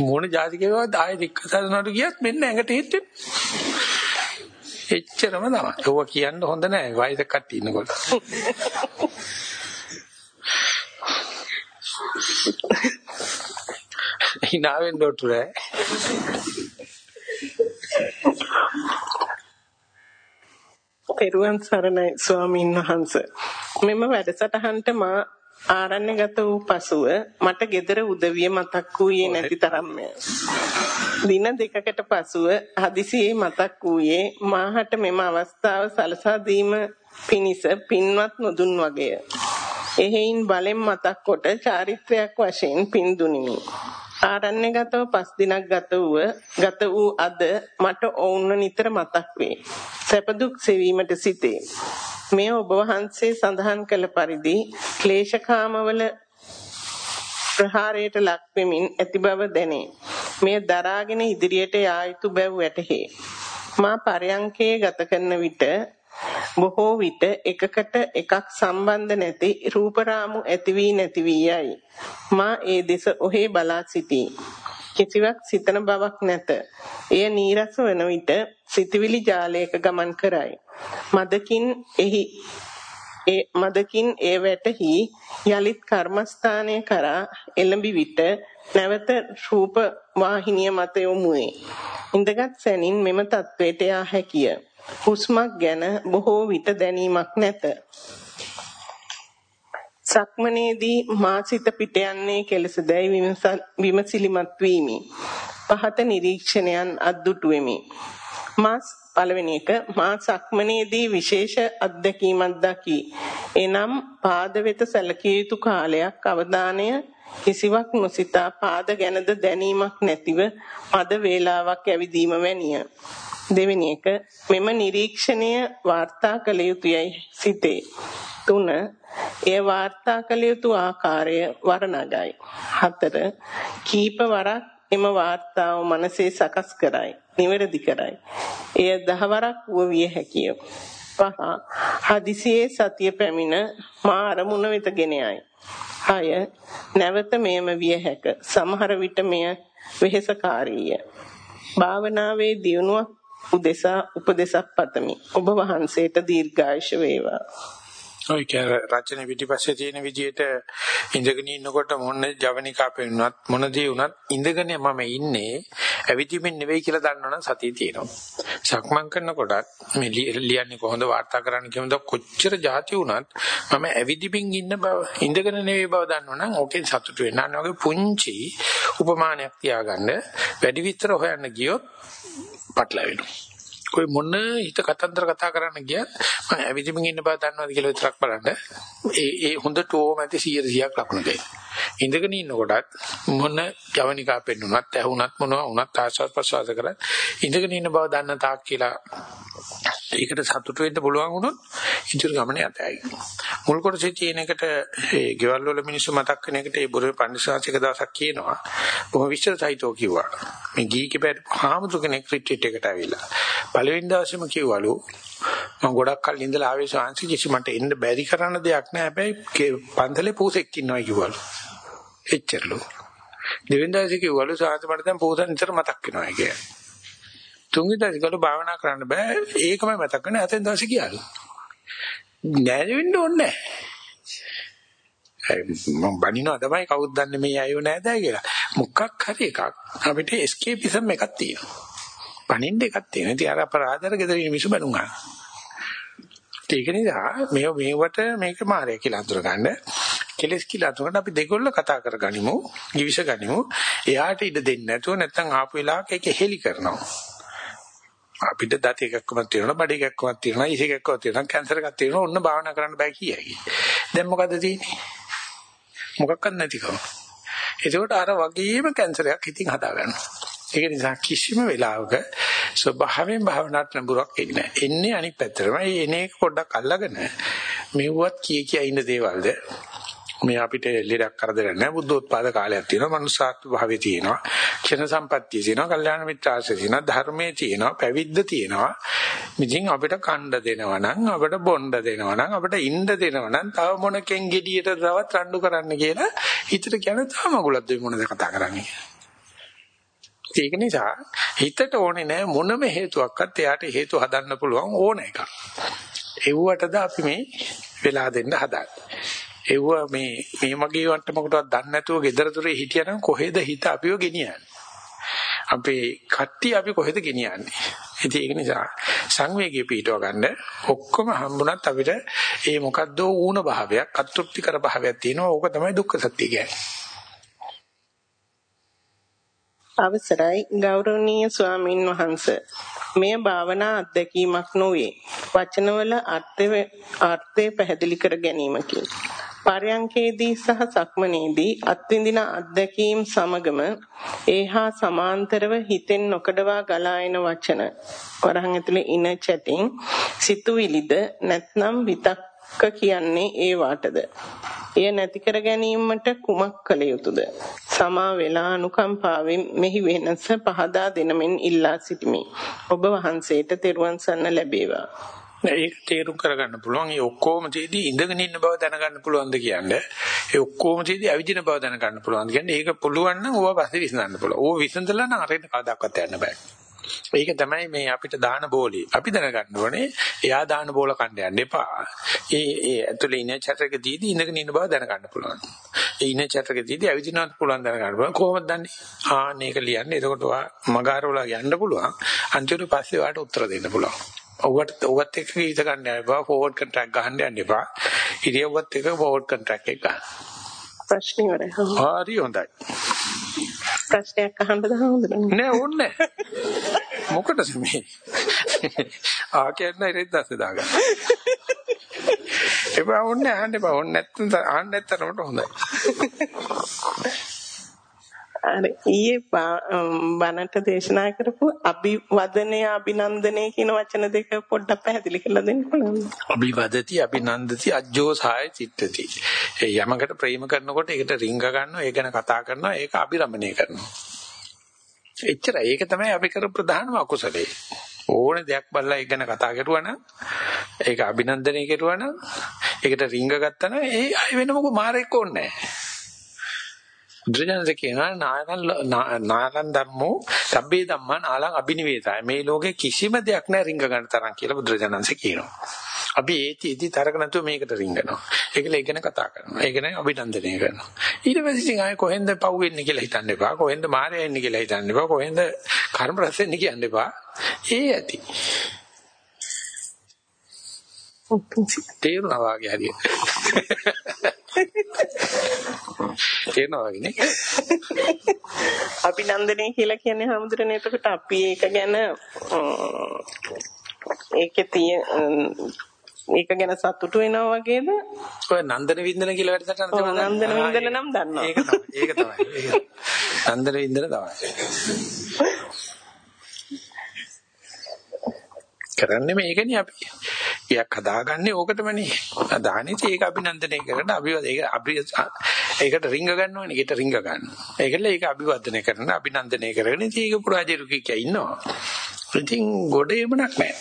මොන જાතිකේවත් ආයෙ දික්කසනට ගියත් මෙන්න ඇඟට හිටෙන්නේ. එච්චරම තමයි. ඒවා කියන්න හොඳ නැහැ. වයසක කට්ටිය ඉන්නකොට. Hinaවෙන් ඩොට්ටරේ පෙරුවන් සරණයි ස්වාමීන් වහන්ස මෙම වැඩසටහනට මා ආරණ්‍යගත වූ පසුව මට gedara උදවිය මතක් වූයේ නැති තරම්ය. දින දෙකකට පසුව හදිසියේ මතක් වූයේ මාහට මෙම අවස්ථාව සලසා දීම පිණිස පින්වත් නොදුන් වගේය. එහෙයින් බලෙන් මතක් කොට චාරිත්‍රයක් වශයෙන් පින් දුනිමි. ආරණ්‍යගතව පස් දිනක් ගත වූ ගත වූ අද මට ඔවුන්ව නිතර මතක් වේ. සැප දුක් සෙවීමට සිටේ. මේ ඔබ වහන්සේ සඳහන් කළ පරිදි ක්ලේශකාමවල ප්‍රහාරයට ලක් වෙමින් ඇති බව දැනේ. මෙය දරාගෙන ඉදිරියට යා යුතු බැව් වැටහේ. මා පරයන්කේ ගත කරන විට බොහෝ විට එකකට එකක් සම්බන්ධ නැති රූපරාමු ඇති වී නැති වී යයි. මා ඒ දෙස ඔහේ බලා සිටී. කිසිවක් සිතන බවක් නැත. එය නීරස වන විට සිතවිලි ජාලයක ගමන් කරයි. මදකින් එහි ඒ මදකින් ඒ වැටහි යලිත් කර්මස්ථානය කරා එළඹි විට නැවත රූප වාහිනිය මත යොමු වේ. ඉඳගත් සැනින් මෙම තත්වයට යා හැකිය. හුස්මක් ගැන බොහෝ විට දැනීමක් නැත. සක්මනේදී මා සිත පිට යන්නේ කෙලසදැයි විමසිලිමත් වීමි. පහත නිරීක්ෂණයන් අද්දුටු වෙමි. මා පළවෙනි එක මා සක්මනේදී විශේෂ අත්දැකීමක් දකි. එනම් පාද වෙත සැලකිය යුතු කාලයක් අවධානය කිසිවක් නොසිතා පාද ගැනද දැනීමක් නැතිව මද වේලාවක් ඇවිදීම වැනිය. දෙවෙනි එක මෙම නිරීක්ෂණය වාර්තා කළ යුතුයයි සිතේ. 3. එය වාර්තා කළ යුතු ආකාරය වර්ණගයි. 4. කීප වරක් එම වාර්තාව මනසේ සකස් කරයි. නිවැරදි කරයි. එය දහවරක් වුව විය හැකිය. 5. හදිසියේ සතිය පැමිණ මා අරමුණ වෙත ගෙන යයි. 6. නැවත මෙයම විය හැක. සමහර විට මෙය වෙහෙසකාරීය. භාවනාවේ දියුණුවක් උදෙසා උපදේශක් පතමි. ඔබ වහන්සේට දීර්ඝායුෂ වේවා. ඔය රචන පිටිපස්සේ තියෙන විදිහට ඉඳගෙන ඉන්නකොට මොන ජවනිකා පෙන්නුවත් මොන දේ වුණත් ඉඳගෙන මම ඉන්නේ ඇවිදින්මින් නෙවෙයි කියලා දන්නවනම් සතිය තියෙනවා. සක්මන් කරනකොටත් මේ ලියන්නේ කොහොමද වාර්තා කරන්න කියනද කොච්චර જાති වුණත් මම ඇවිදින්මින් ඉන්න බව ඉඳගෙන නෙවෙයි බව දන්නවනම් ඕකෙන් සතුටු වෙන්න. අන්න වගේ පුංචි උපමානයක් තියාගන්න වැඩි විස්තර හොයන්න ගියොත් පටලැවෙනවා. કોઈ මොන හිත කතන්දර කතා කරන්න ගියත් මම ඇවිදින්මින් ඉන්න බව දන්නවද කියලා විතරක් බලන්න. ඒ ඒ හොඳට ඕම ඇති 100ක් ලකුණු දෙයි. ඉඳගෙන ඉන්නකොටත් මොන ජවනිකා පෙන්නුනත් ඇහුනත් මොනවා වුණත් ආස්වාද ප්‍රසවාස කරත් ඉඳගෙන ඉන්න බව දන්න තාක් කියලා ඒකට සතුටු වෙන්න පුළුවන් වුණොත් ඉදිරි ගමන යතයි. මුල් කොටසේ තියෙන එකට ඒ ගෙවල් වල මිනිස්සු මතක් වෙන එකට ඒ බුරේ පන්සිවාසික දවසක් කියනවා. බොහොම විශ්වසයිතෝ කිව්වා. මේ ගීකේ බෑ හාමුදුර කෙනෙක් රිට්‍රීට් එකට ඇවිල්ලා. පළවෙනි දවසේම කිව්වලු මම ගොඩක් කල් ඉඳලා ආවේ ශාන්සි කිසි මට එන්න බැරි කරන්න දෙයක් නෑ. හැබැයි පන්සලේ පූසෙක් ඉන්නවා කිව්වලු. එච්චරලු. දෙවෙනි දවසේ කිව්වලු ශාන්සි මට දැන් පූසන් නිතර මතක් වෙනවා කියලා. තුන්වෙනි දවසේ ගලු භාවනා කරන්න බෑ. ඒකමයි මතක් වෙන්නේ. හතෙන් දවසේ කියලු. නෑ වෙන්න ඕනේ නෑ. මම බනිනවා තමයි කවුද දන්නේ මේ අයෝ නෑදෑ කියලා. මොකක් හරි එකක් අපිට escapeism එකක් තියෙනවා. බනින්න එකක් තියෙනවා. ඉතින් අර අපරාධතර ගෙදර ඉන්න මිනිස්සු බණුන් ගන්න. ඒක නිසා මේ මේවට මේක මාරය කියලා අඳුර ගන්න. කෙලස් කියලා අඳුරන අපි දෙකොල්ල කතා කරගනිමු, givis ගනිමු. එයාට ඉඩ දෙන්නේ නැතුව නැත්තම් ආපු වෙලාවක ඒක හෙලි කරනවා. අපිට දත එකක්කමක් තියෙනවා බඩ එකක්කමක් තියෙනවා ඉස එකක්කමක් තියෙනවා කැන්සර් එකක් තියෙනවා ඔන්න භාවනා කරන්න බෑ කියයි. දැන් මොකද්ද තියෙන්නේ? මොකක්වත් නැතිකම. ඒකෝට අර වගේම කැන්සරයක් ඉතින් හදා ගන්නවා. ඒක නිසා කිසිම වෙලාවක ස්වභාවයෙන් භාවනාවට නඹුරක් එන්නේ නැහැ. එන්නේ අනිත් පැත්තටම. මේ එන එක පොඩ්ඩක් අල්ලගෙන මෙව්වත් කී කිය ඉන්න දේවල්ද මේ අපිට ලෙඩක් කරදරයක් නැහැ. බුද්ධෝත්පාද කාලයක් තියෙනවා. මනුස්සාත්ව භාවයේ තියෙනවා. ක්ෂණ සම්පත්තිය තියෙනවා. කල්යාණ මිත්‍රාශ්‍රය තියෙනවා. ධර්මයේ තියෙනවා. පැවිද්ද තියෙනවා. ඉතින් අපිට කණ්ඩ දෙනවා නම් අපිට බොණ්ඩ දෙනවා නම් අපිට ඉන්න දෙනවා නම් තව මොනකෙන් gediයට තවත් රණ්ඩු කරන්න කියලා හිතට කියන තාම ගුලත් මොනද කතා කරන්නේ. ඒක නිසා හිතට ඕනේ නෑ මොනම හේතුවක්වත් එයාට හේතු හදන්න පුළුවන් ඕන එකක්. එව්වටද අපි මේ වෙලා දෙන්න හදන්නේ. එව්ව මේ මේ වගේ වට්ටමකටවත් දන්නේ නැතුව gedara dore හිටියනම් කොහෙද හිත අපිව ගෙනියන්නේ? අපේ කට්ටිය අපි කොහෙද ගෙනියන්නේ? ඉතින් ඒක නිසා සංවේගී පිටව ගන්න ඔක්කොම හම්බුණත් අපිට ඒ මොකද්ද ඌණ භාවයක් අතෘප්තිකර භාවයක් තියෙනවා. ඕක තමයි දුක්ඛ සත්‍ය කියන්නේ. අවසරයි ගෞරවනීය ස්වාමින් වහන්සේ මෙය භාවනා අත්දැකීමක් නොවේ වචනවල අර්ථය අර්ථය පැහැදිලි කර ගැනීමකි පරයන්කේදී සහ සක්මනේදී අත්විඳින අත්දැකීම් සමගම ඒහා සමාන්තරව හිතෙන් නොකඩවා ගලා එන වචන. වරහන් ඇතුලේ ඉන චැටින් සිතුවිලිද නැත්නම් විතක්ක කියන්නේ ඒ වාටද? එය නැති කර ගැනීමට කුමක් කළ යුතුද? සමා වේලා අනුකම්පාවෙන් මෙහි වෙනස පහදා දෙනමින් ඉල්ලා සිටිමි. ඔබ වහන්සේට තෙරුවන් සරණ ලැබේවා. ඒක තේරුම් කරගන්න පුළුවන්. ඒ ඔක්කොම තේදී ඉඳගෙන ඉන්න බව දැනගන්න පුළුවන්ද කියන්නේ. ඒ ඔක්කොම තේදී ඇවිදින බව දැනගන්න පුළුවන්ද කියන්නේ. ඒක පුළුවන් නම් ඕවා පස්සේ විසඳන්න පුළුවන්. ඕව විසඳලා නම් අරින්න කවදාවත් යන්න බෑ. ඒක තමයි මේ අපිට දාන බෝලේ. අපි දැනගන්න ඕනේ එයා දාන බෝල කන්න යන්න එපා. ඒ ඒ ඇතුලේ ඉන චැටරක දීදී ඉඳගෙන ඉන්න බව දැනගන්න පුළුවන්. ඒ ඉන චැටරක දීදී ඇවිදිනවත් පුළුවන් දැනගන්න පුළුවන්. කොහොමද දන්නේ? ආ මේක ලියන්නේ. එතකොට මගාරවල යන්න පුළුවන්. අන්තිමට පස්සේ වාට උත්තර දෙන්න පුළුවන්. ඔව්වට ඔව්වත් එක්ක ඉත ගන්න එපා ෆෝවර්ඩ් කොන්ට්‍රැක්ට් ගහන්න යන්න එපා. ඉරියව්වත් එක්ක ෆෝවර්ඩ් කොන්ට්‍රැක්ට් එක ගන්න. ප්‍රශ්නේ ඉවරයි හරි හොඳයි. ප්‍රශ්නයක් අහන්නද හවුද නෑ ඕනේ මොකටද මේ? ආ කියන්නේ ඉතින් දැස්සේ දාගන්න. එපා ඕනේ අහන්න එපා. ඕනේ නැත්නම් අහන්න නැත්නම් හොඳයි අර ඊයේ බණට දේශනා කරපු අභිවදනය අභිනන්දනය කියන වචන දෙක පොඩ්ඩක් පැහැදිලි කරලා දෙන්න පුළුවන්ද? අභිවදති අභිනන්දති අජ්ජෝසාය චිත්තති. ඒ යමකට ප්‍රේම කරනකොට ඒකට රිංග ගන්නවා, ඒ ගැන කතා කරනවා, ඒක අභිරමණය කරනවා. එච්චරයි. ඒක තමයි අපි කර ප්‍රධානම අකුසලේ. ඕනේ දෙයක් බලලා ඒක ගැන කතා කරුවා නම් ඒක අභිනන්දනය කරුවා නම් ඒකට රිංග ගත්තා නම් ඒ අය වෙන මොකෝ මාරෙක් ඕනේ නැහැ. බුදුරජාණන් කියනවා නායකන් නායකන් ධම්මෝ සබ්බේ ධම්මා නාලං අබිනිවේසය. මේ ලෝකේ කිසිම දෙයක් නැහැ රිංග ගන්න තරම් කියලා බුදුරජාණන් කියනවා. අපි ඒතිෙදි තරක නැතුව මේකට රිංගනවා. ඒකල ඒ ගැන කතා කරනවා. ඒ ගැන අභිනන්දනය කරනවා. ඊට පස්සේ ඉතින් ආයේ කොහෙන්ද පව් වෙන්නේ කියලා හිතන්න එපා. කොහෙන්ද මාරය එන්නේ කියලා හිතන්න එපා. කොහෙන්ද කර්ම රැස් වෙන්නේ කියන්න එපා. ඒ ඇති. තේරුණා වාගේ හරියට. තේරුණා වාගේ නේ. අභිනන්දනය කියලා කියන්නේ හැමදෙරනේ එතකොට අපි ඒක ගැන ඒකේ තියෙන ඒක ගැන සතුටු වෙනවා වගේද? ඔය නන්දන වින්දන කියලා වැඩසටහන තමයි. නන්දන වින්දන නම් දන්නවා. ඒක තමයි. ඒක තමයි. නන්දන වින්දන තමයි. කරන්නේ මේකනේ අපි. යක් හදාගන්නේ ඕකටමනේ. දානෙත් ඒක අභිනන්දනය කරන අභිවද ඒක අභි ඒකට රිංග ගන්නවනේ. ඒකට රිංග ගන්න. ඒකල ඒක අභිවර්ධනය කරන අභිනන්දනය කරගෙන ඉතින් ඒක පුරාජිරු කිය ඉන්නවා. ඉතින් ගොඩ එමනක් නැහැ.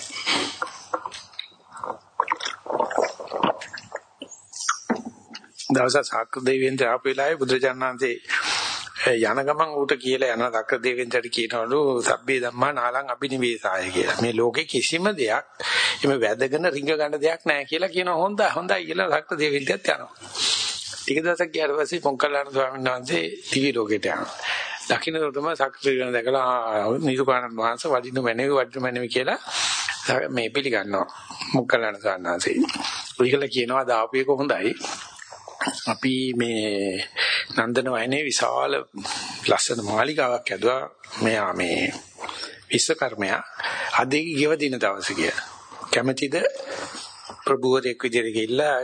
දවසක් සාක්‍ර දෙවියන් ආපු වෙලාවේ බුදුරජාණන්සේ යන ගමන් ඌට කියලා යන දක්ක දෙවියන්ට කියනවලු සබ්බේ ධම්මා නාලං අබිනිවේසාය කියලා. මේ ලෝකේ කිසිම දෙයක් එමෙ වැදගෙන රිංග ගන්න දෙයක් නැහැ කියලා කියනවා හොඳයි හොඳයි කියලා දක්ක දෙවියන්ටත් යනවා. ටික දවසක් ගියාට පස්සේ පොංකල්ලාන ස්වාමීන් වහන්සේ දිවි ලෝකෙට යනවා. දකින්නකොටම සක්‍රීයන දැකලා නිරුපාණන් වහන්සේ වඩින්න මැනෙවි වඩින්න මැනෙවි කියලා මේ පිළිගන්නවා. මොක්කල්ලාන ස්වාමීන් වහන්සේ. ඔයගල කියනවා දාපු එක හොඳයි. අපි මේ නන්දන වයනේ විශාල ලස්සන මාලිගාවක් ඇදුවා මෙයා මේ විශ්වකර්මයා අදේ ගෙව දින දවසේ කියලා. කැමැතිද ප්‍රභූවරයෙක් විදිහට ගිහිල්ලා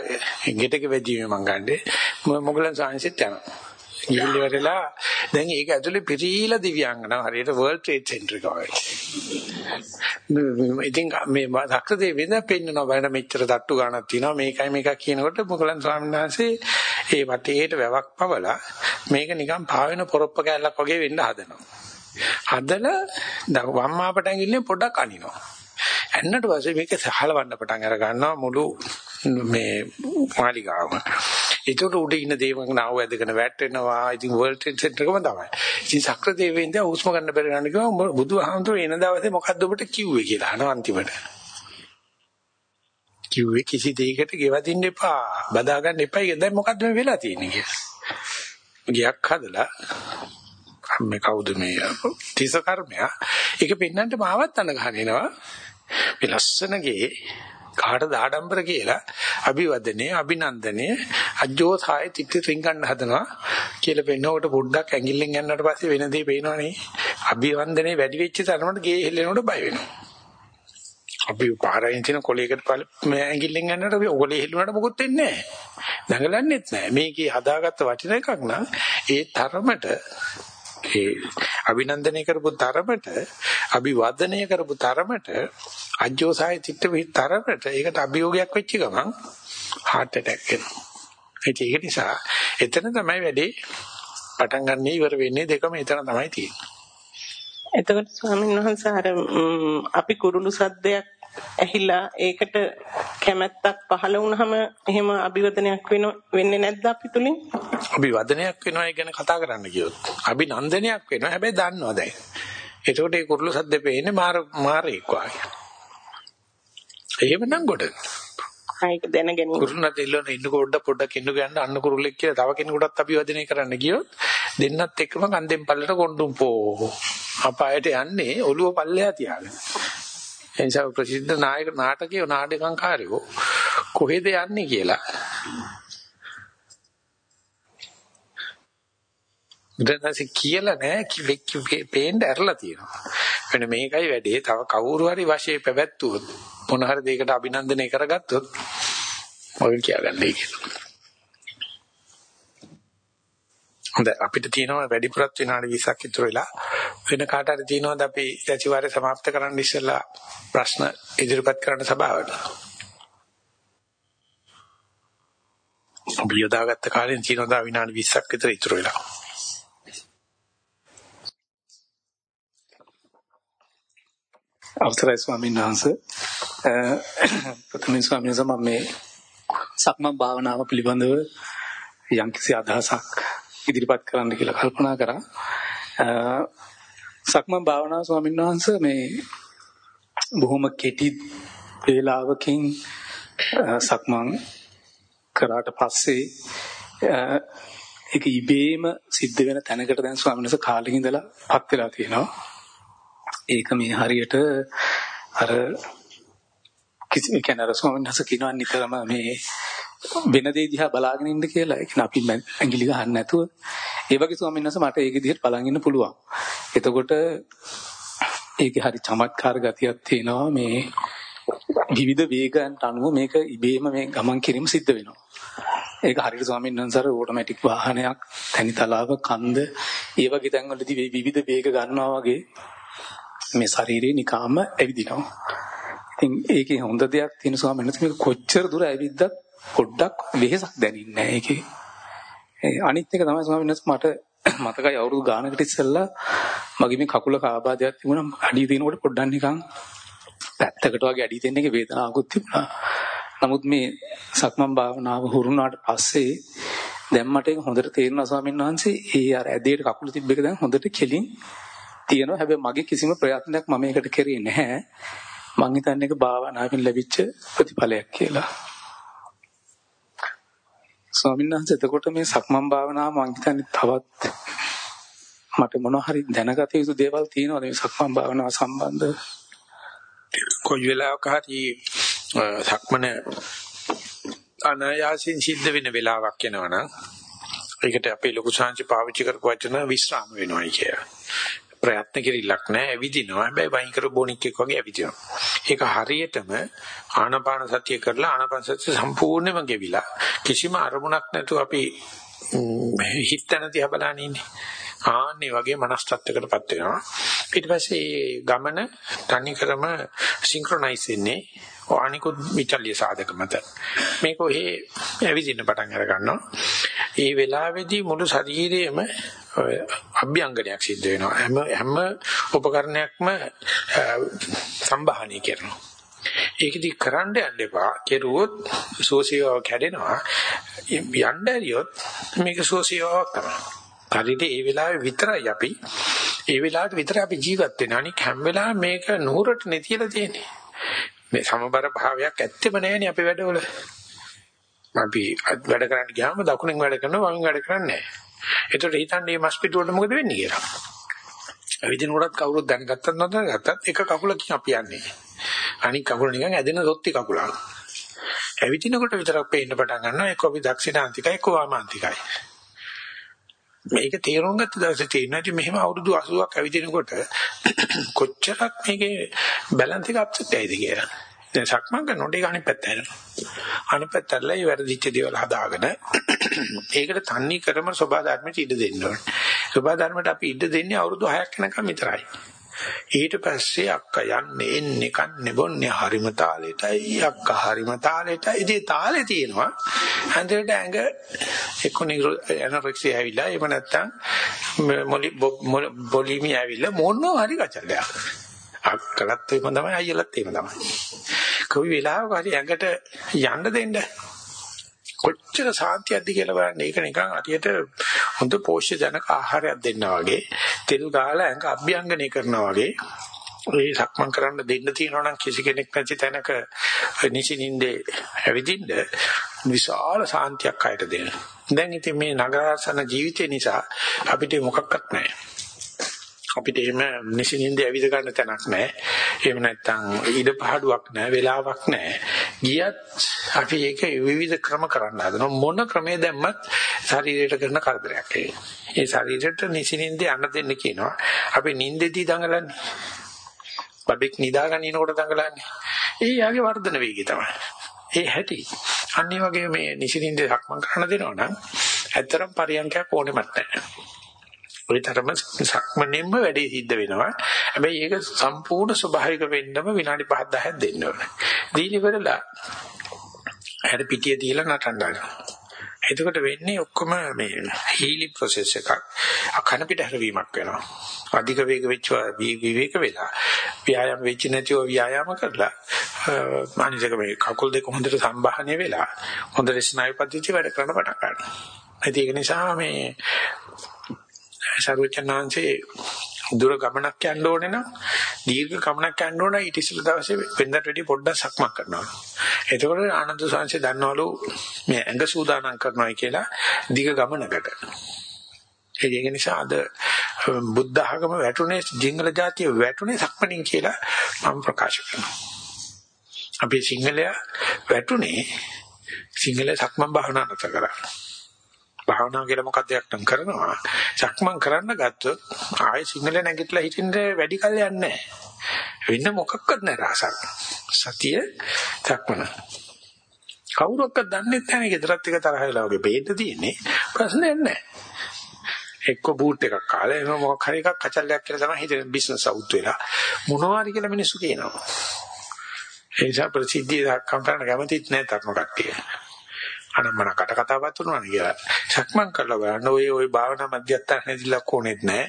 ගෙටක වැදීම මං ගන්නේ මොගලන් සාංශෙත් යනවා. ගිහිල්ල ඉවරලා දැන් ඒක ඇතුලේ පිරීලා දිව්‍යාංගනා හරියට World Trade Center එක වගේ. ඉතින් මේ සක්‍රදේ වෙන පෙන්නනවා බලන්න මෙච්චර තට්ටු ගන්නක් තියෙනවා මේකයි මේකක් කියනකොට මොකලන් ස්වාමීන් වහන්සේ ඒ වටේට වැවක් පවලා මේක නිකන් පාවෙන පොරොප්ප කැල්ලක් වගේ වෙන්න හදනවා. හදලා වම්මාපට ඇඟිල්ලෙන් පොඩක් අනිනවා. එන්නට පස්සේ මේක සහලවන්න පටන් අර ගන්නවා මුළු මේ මාලිගාවම. ඒකට උඩ ඉන්න දේවංග නාව ඇදගෙන වැටෙනවා. ඉතින් වර්ල්ඩ් ට්‍රේඩ් සෙන්ටර් එකම තමයි. ඉතින් සක්‍ර දෙවියන්ද හුස්ම ගන්න බැරි ගන්න කිව්වා බුදුහාමුදුරු එන දවසේ මොකද්ද ඔබට කිව්වේ කියලා අහනවා අන්තිමට. කිව්වේ කිසි දෙයකට ගෙවදින්න එපා. බදා ගන්න එපා. දැන් මොකද්ද මේ වෙලා තියෙන්නේ කියලා. ගියක් හදලා මේ කවුද මේ තිස කර්මයා ඒක පෙන්නන්න මාවත් අන ගහනවා මේ ලස්සනගේ කාටද ආඩම්බර කියලා අභිවදනේ අභිනන්දනේ අජෝසාය තිත්ති රින්ගන්න හදනවා කියලා පෙන්නකොට පොඩ්ඩක් ඇඟිල්ලෙන් යනකොට පස්සේ වෙන දේ පේනවනේ. අභිවන්දනේ වැඩි වෙච්ච තරමට ගේ හෙල්ලෙනකොට බය වෙනවා. අපි පාරෙන් තියෙන කොලයකට මේ ඇඟිල්ලෙන් යනකොට අපි ඔගලේ හෙල්ලුණාට මොකුත් වෙන්නේ නැහැ. දඟලන්නෙත් නැහැ. මේකේ හදාගත්ත වටින එකක් නම් ඒ තරමට ඒ අභිනන්දනය කරපු තරමට අභිවදනය කරපු තරමට අජෝසාය චිත්ත විතරමට ඒකට අභියෝගයක් වෙච්ච ගමන් heart attack එනවා. ඒක නිසා එතන තමයි වැඩේ පටන් ගන්න ඉවර වෙන්නේ දෙකම එතන තමයි තියෙන්නේ. එතකොට ස්වාමීන් වහන්සේ අර අපි කුරුළු සද්දයක් ඇහිලා ඒකට කැමැත්තක් පහළ වුණාම එහෙම අභිවදනයක් වෙන වෙන්නේ නැද්ද අපි තුලින්? අභිවදනයක් වෙනවා ගැන කතා කරන්න කියොත්. අභිනන්දනයක් වෙනවා හැබැයි දන්නවා දැන්. ඒකට ඒ කුරුළු සද්ද පේන්නේ මාර මාරෙක් වගේ. එහෙමනම් ගොඩ. ඒක දැනගෙන කුරුණත් ඉල්ලන ඉන්න පොඩ්ඩ පොඩ්ඩක් ඉන්න ගන්න අන්න කුරුල්ලෙක් කියලා තව කෙනෙකුටත් අභිවදනය කරන්න ගියොත් දෙන්නත් එක්කම කන්දෙන් පල්ලට කොණ්ඩුම් පෝ. අපායට යන්නේ ඔළුව පල්ලෙහා තියාගෙන. එනිසා ප්‍රසිද්ධ නායක නාටකයේ නාටකංකාරයෝ කොහෙද යන්නේ කියලා බුදුන්සේ කියලා නෑ පේන්න ඇරලා තියෙනවා. වෙන මේකයි වැඩේ. තව කවුරු හරි වශයෙන් පැවැත්වුවොත් මොන හරි දෙයකට අභිනන්දනය කරගත්තොත් ඔය කියාගන්නයි කියලා. හොඳයි. අපිට තියෙනවා වැඩිපුරත් විනාඩි 20ක් ඉතුරු වෙලා වෙන කාට හරි තියෙනවද අපි දැචිවාරය સમાપ્ત කරන්න ඉස්සෙල්ලා ප්‍රශ්න ඉදිරිපත් කරන්න සභාවට? අපි යොදාගත්ත කාලෙන් තියෙනවා විනාඩි 20ක් විතර ඉතුරු වෙලා. අවසරයි ස්වාමීන් වහන්සේ. ප්‍රථමයෙන් ස්වාමීන් වහන්සේ මම මේ සක්ම භාවනාව පිළිබඳව යම්කිසි අදහසක් ඉදිරිපත් කරන්න කියලා කල්පනා කරා. සක්මන් භාවනාව ස්වාමීන් වහන්සේ මේ බොහොම කෙටි වේලාවකින් සක්මන් කරාට පස්සේ ඒක ඉබේම සිද්ධ වෙන තැනකට දැන් ස්වාමීන් වහන්සේ කාලෙක ඉඳලා පත් වෙලා තියෙනවා. ඒක මේ හරියට අර කිසි කියන්නේ අර ස්වාමීන් වහන්සේ කියනවා නිතරම මේ වෙන දේ දිහා බලාගෙන ඉන්න කියලා. ඒ කියන්නේ අපි ඇඟිලි ගහන්න නැතුව ඒ වගේ ස්වාමීන් වහන්සේ මට ඒක දිහට බලන් ඉන්න පුළුවන්. එතකොට ඒකේ හරි චමත්කාර ගතියක් තියෙනවා මේ විවිධ වේගයන්ට අනුව මේක ඉබේම මේ ගමන් කිරීම සිද්ධ වෙනවා. ඒක හරියට ස්වාමීන් වහන්සේ ඕටෝමැටික් වාහනයක් තනිතලාව කන්ද ඒ වගේ තැන්වලදී විවිධ වේග ගන්නවා වගේ මේ ශරීරේ නිකාම ඇවිදිනවා. ඉතින් ඒකේ හොඳ දෙයක් තියෙන ස්වාමීන් වහන්සේ මේක කොච්චර දුර ඇවිද්දත් පොඩ්ඩක් වෙහෙසක් දැනෙන්නේ නැහැ ඒකේ. අනිත් එක තමයි ස්වාමීන් වහන්සේ මට මතකයි අවුරුදු ගානකට ඉස්සෙල්ලා මගේ මේ කකුල කාබාදයක් තිබුණා අඩිය දිනකොට පොඩ්ඩක් නිකන් පැත්තකට වගේ අඩිය දෙන්න එක වේදනාවකුත් තිබුණා. නමුත් මේ සක්මන් භාවනාව හුරුනාට පස්සේ දැන් මට ඒක හොඳට තේරෙනවා ස්වාමීන් වහන්සේ ඒ අර ඇදේට කකුල තිබ්බ එක දැන් හොඳට කෙලින් තියෙනවා. හැබැයි මගේ කිසිම ප්‍රයත්නයක් මම ඒකට කරේ නැහැ. මං හිතන්නේ ඒක භාවනාවෙන් ලැබිච්ච ප්‍රතිඵලයක් කියලා. ස්වාමීන් වහන්සේ එතකොට මේ සක්මන් භාවනාව මං හිතන්නේ තවත් මට මොනවා හරි දැනගත යුතු දේවල් තියෙනවද මේ සක්මන් භාවනාව සම්බන්ධව? කොයි වෙලාවක හරි සක්මන අනායාසින් සිද්ධ වෙන වෙලාවක් එනවනම් ඒකට අපේ ලොකු සංචි පාවිච්චි කරපු වචන විස්්‍රාම වෙනවයි කිය. ප්‍රයත්න කිරිල්ලක් නැහැ ඇවිදිනවා. හැබැයි වයින් කර බොනික් එක් වගේ ඇවිදිනවා. ඒක හරියටම ආනාපාන සතිය කරලා ආනාපාන සතිය සම්පූර්ණයෙන්ම ගෙවිලා කිසිම අරමුණක් නැතුව අපි හිතන දිහා බලන ඉන්නේ. ආන්නේ වගේ මනස්තත්වයකටපත් වෙනවා. ඊට පස්සේ ගමන තනි ක්‍රම සින්ක්‍රොනයිස් වෙන්නේ අනිකුත් විචල්්‍ය සාධක මත. මේක ඔහේ ඇවිදින්න පටන් අර ගන්නවා. ඒ වෙලාවේදී මුළු ශරීරයේම අභ්‍යංගනයක් සිද්ධ වෙනවා. හැම හැම උපකරණයක්ම සම්බාහනය කරනවා. ඒකදි කරන්න යන්න එපා. කෙරුවොත් සෝසියව කැඩෙනවා. යන්න ඇරියොත් මේක සෝසියවක් තමයි. හරියට ඒ වෙලාවේ විතරයි අපි ඒ වෙලාවට විතරයි අපි ජීවත් වෙන්නේ. අනික හැම වෙලාවෙම මේක නුහුරට නෙතියලා තියෙන්නේ. මේ සමබර භාවයක් ඇත්තෙම නැහැනේ අපේ වැඩවල. අපි වැඩ කරන්න ගියාම දකුණෙන් වැඩ කරනවා වමෙන් වැඩ කරන්නේ නැහැ. ඒතකොට හිතන්නේ මේ මස්පිට වලට මොකද වෙන්නේ කියලා. අවිදින උඩත් කවුරුත් දැනගත්තත් නොදැනගත්තත් එක කකුලකින් අපි යන්නේ. අනික කකුල නිකන් ඇදෙන සොත්ති කකුලක්. ඇවිදිනකොට විතරක් පේන්න පටන් ගන්නවා එක්ක අපි දක්ෂිණාන්තිකයි එක්ක වාමාන්තිකයි. මේක තේරුම් ගත්ත දවසේ තේරෙනවා ඉතින් මෙහෙම අවුරුදු 80ක් ඇවිදිනකොට කොච්චරක් මේකේ බැලන්ස් එක අප්සෙට් වෙයිද කියලා. දැන් සක්මන් කරනකොට ඒක අනිත් පැත්ත හැරෙනවා. අනිත් පැත්තටලා ඒ වැරදිච්ච දේවල් හදාගෙන ඒකට තන්නේ කරම සබා ධර්මයට ඉඩ දෙන්න ඕනේ. සබා ධර්මයට අපි ඉඩ දෙන්නේ අවුරුදු 6ක් යනකම් විතරයි. ඊට පස්සේ අක්කා යන්නේ එන්නේ කන්නේ බොන්නේ හරිම තාලෙටයි අක්කා හරිම තාලෙටයි ඉතින් තාලේ තියෙනවා හන්දරට ඇඟ එකොනික් එනොරෙක්සියා ඇවිල්ලා එහෙම නැත්තම් බොලිමි ඇවිල්ලා මොනවා හරි කචලයක් අක්කලත් එහෙම තමයි අයියලත් එහෙම තමයි කොයි වෙලාවක හරි ඇඟට යන්න දෙන්න කොච්චර සාන්තියක්ද කියලා බලන්න ඒක නිකන් අතියට හොඳ පෝෂ්‍ය ජනක ආහාරයක් දෙන්නා වගේ තෙල් ගාලා ඇඟ අභ්‍යංගනය කරනවා වගේ ඒ සක්මන් කරන්න දෙන්න තියෙනවා නම් කිසි කෙනෙක් නැති තැනක නිසින්ින්දේ ඇවිදින්න විශාල සාන්තියක් අයට දෙන්න. දැන් ඉතින් මේ නගරසන ජීවිතේ නිසා අපිට මොකක්වත් නැහැ. අපිට එහෙම නිසින්ින්ද ඇවිද ගන්න තැනක් නැහැ. එහෙම නැත්නම් ඉඩ පහඩුවක් නැහැ, වෙලාවක් නැහැ. ගියත් අපි ඒක විවිධ ක්‍රම කරන්න හදනවා. මොන ක්‍රමේ දැම්මත් ශරීරයට කරන කරදරයක් ඒ ශරීරයට නිසින්ින්ද යන්න දෙන්න කියනවා. අපි නිින්දෙදී දඟලන්නේ. බබෙක් නිදාගෙන ඉනකොට දඟලන්නේ. ඒ යාගේ වර්ධන වේගය තමයි. ඒ හැටි. අනිත් වගේ මේ නිසින්ින්ද සක්මන් කරන්න දෙනවා නම් ඇත්තරම් පරියන්කයක් ඕනෙමත් නැහැ. ওই තරම සක්මනෙන්ම වැඩේ සිද්ධ වෙනවා. හැබැයි ඒක සම්පූර්ණ ස්වභාවික වෙන්නම විනාඩි 5 10ක් දෙන්න ඕනේ. දීලි වෙරලා හැර පිටිය දීලා නටන්න එතකොට වෙන්නේ ඔක්කොම මේ හීලි ප්‍රොසෙස් එකක්. අකන පිට හැරවීමක් වෙනවා. අධික වේග වෙච්ච විවේක වෙලා ව්‍යායාම වෙච්ච නැතිව ව්‍යායාම කරලා මානසික මේ කකුල් දෙක හොඳට සම්බාහනය වෙලා හොඳට ස්නායු පද්ධතිය වැඩ කරන්න පටන් ගන්නවා. ඒක නිසා මේ සරුවචනාංශේ දුර ගමනක් යන්න ඕනේ නම් දීර්ඝ ගමනක් යන්න ඕන ඊට ඉස්සෙල්ලා දවසේ වෙනදාට වැඩි පොඩ්ඩක් සක්මක් කරනවා. එතකොට ආනන්ද සංසය දන්නවලු මේ ඇඟ සූදානම් කරනවායි කියලා දිග ගමනකට. ඒක නිසා අද බුද්ධ ආගම වැටුනේ ජිංගල ජාතිය වැටුනේ සක්මණින් කියලා මම ප්‍රකාශ කරනවා. අපි සිංහලයා වැටුනේ සිංහල සක්මන් භාවනා නැතර කරා. භාවනා කියලා මොකක්ද යක්නම් කරනවා. සක්මන් කරන්න ගත්තොත් ආයෙ සිංහල නැගිටලා හිටින්න වැඩි කල් යන්නේ නැහැ. වෙන මොකක්වත් නැහැ රසක්. සතිය සක්මන. කවුරක්වත් දන්නේ නැහැ ගෙදරත් එක තරහ වෙලා වගේ බේන්න තියෙන්නේ. ප්‍රශ්නයක් නැහැ. එක්ක බූට් එකක් කාලා එහෙම මොකක් හරි එකක් කචල්ලයක් කියලා තමයි හිතේ බිස්නස් අවුත් වෙලා මොනවාරි කියලා මිනිස්සු කියනවා. ඒ නිසා ප්‍රසිද්ධිය දක්වන්න කැමතිත් නැහැ තරම කට්ටිය. අනම්මන කට කතාවක් තුනනවා කියලා. සක්මන් කරලා බලන්න ඔය ඔය භාවනා මධ්‍යස්ථානයේදීලා කොනෙත් නැහැ.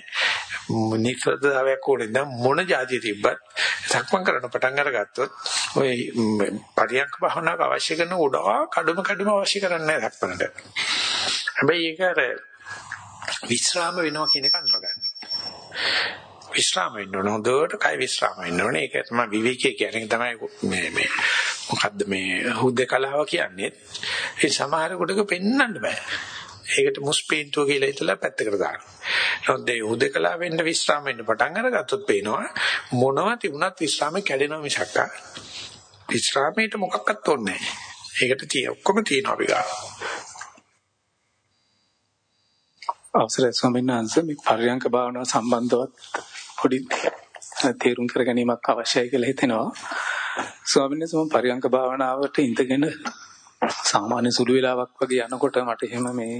නිකලදාවක් ඕනේ නම් මොන જાතිය තිබ්බත් සක්මන් කරන්න පටන් අරගත්තොත් ඔය පරියන්ක භාවනාවක් අවශ්‍ය කරන උඩා කඩම කඩම අවශ්‍ය කරන්නේ නැහැ සක්මනට. හැබැයි ඒක අර විස්්‍රාම වෙනවා කියන එක අඳුරගන්න. විස්්‍රාම වෙන්න ඕන හොඳට කය විස්්‍රාම වෙන්න ඕනේ. ඒක තමයි විවේකයේ කියන්නේ තමයි මේ මේ මොකද්ද මේ හුදකලාව කියන්නේ. ඒ සමහර කොටක පෙන්වන්න බෑ. ඒකට මුස්පේන්තුව කියලා හිතලා පැත්තකට දානවා. නමුත් ඒ හුදකලාව වෙන්න විස්්‍රාම වෙන්න පටන් අරගත්තොත් පේනවා මොනවා තිබුණත් විස්්‍රාමේ කැඩෙනවා මිසක් විස්්‍රාමයට මොකක්වත් ඕනේ නැහැ. ඒකට තිය ඔක්කොම තියෙනවා අපි ගාව. අවසරයි ස්වාමීන් වහන්සේ මේ පරියංක භාවනාව සම්බන්ධවත් පොඩි තේරුම් කර ගැනීමක් අවශ්‍යයි කියලා හිතෙනවා. ස්වාමීන් වහන්සේ මම පරියංක භාවනාවට ඉඳගෙන සාමාන්‍ය සුළු වෙලාවක් වගේ යනකොට මට එහෙම මේ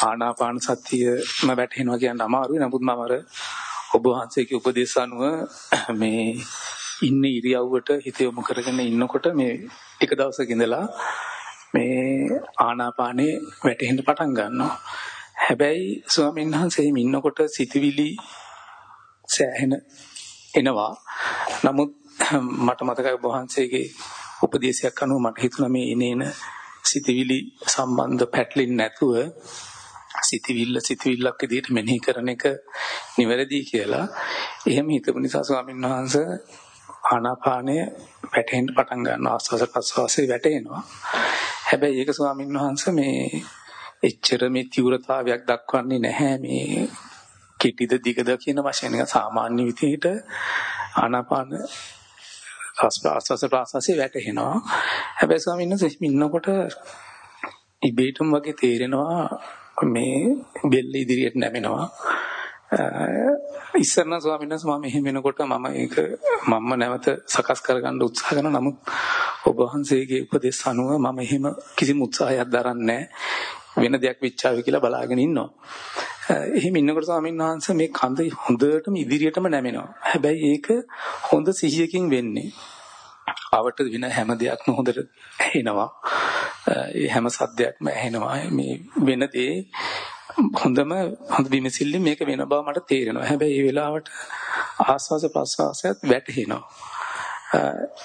ආනාපාන සතියම වැටෙනවා කියන්න අමාරුයි. නමුත් මම අර ඔබ වහන්සේගේ උපදේශ අනුව මේ ඉන්න ඉරියව්වට හිත යොමු කරගෙන ඉන්නකොට මේ එක දවසක ඉඳලා මේ ආනාපානේ වැටෙන්න පටන් ගන්නවා. හැබැයි ස්වාමීන් වහන්සේ ඉන්නකොට සිතවිලි සෑහෙන එනවා. නමුත් මට මතකයි ඔබ වහන්සේගේ උපදේශයක් අනුව මට හිතුණා මේ එනේන සිතවිලි සම්බන්ධ පැටලින් නැතුව සිතවිල්ල සිතවිල්ලක් විදිහට මෙනෙහි කරන එක නිවැරදි කියලා. එහෙම හිතපු නිසා ස්වාමීන් වහන්සේ ආනාපානය වැටෙන්න පටන් ගන්නවා ආස්වාස ප්‍රස්වාසයේ වැටෙනවා. හැබැයි ඒක ස්වාමීන් වහන්සේ මේ එච්චර මේ තීව්‍රතාවයක් දක්වන්නේ නැහැ මේ කෙටිද දිගද කියන වශයෙන් එක සාමාන්‍ය විදිහට ආනාපාන ආස්වාස ප්‍රාසාසයේ වැටෙනවා. හැබැයි ස්වාමීන් වහන්සේ ඉන්නකොට ඉබේටම වගේ තේරෙනවා මේ බෙල්ල ඉදිරියට නැමෙනවා. ඉස්සරන ස්වාමීන් වහන්සේ මම එහෙම වෙනකොට මම ඒක මම නැවත සකස් කරගන්න උත්සාහ කරන නමුත් ඔබ වහන්සේගේ උපදෙස් අනුව මම එහෙම කිසිම උත්සාහයක් දරන්නේ වෙන දෙයක් වෙච්චාවි කියලා බලාගෙන ඉන්නවා. එහෙම ඉන්නකොට ස්වාමීන් වහන්සේ මේ කඳ හොඳටම ඉදිරියටම නැමෙනවා. හැබැයි ඒක හොඳ සිහියකින් වෙන්නේ. අවට වෙන හැම දෙයක්ම හොඳට ඇහෙනවා. ඒ හැම සද්දයක්ම ඇහෙනවා. මේ වෙන දේ හොඳම හොඳ විමසිල්ලෙන් මේක වෙන බව මට තේරෙනවා. හැබැයි මේ වෙලාවට ආස්වාස ප්‍රස්වාසයත් වැටහෙනවා.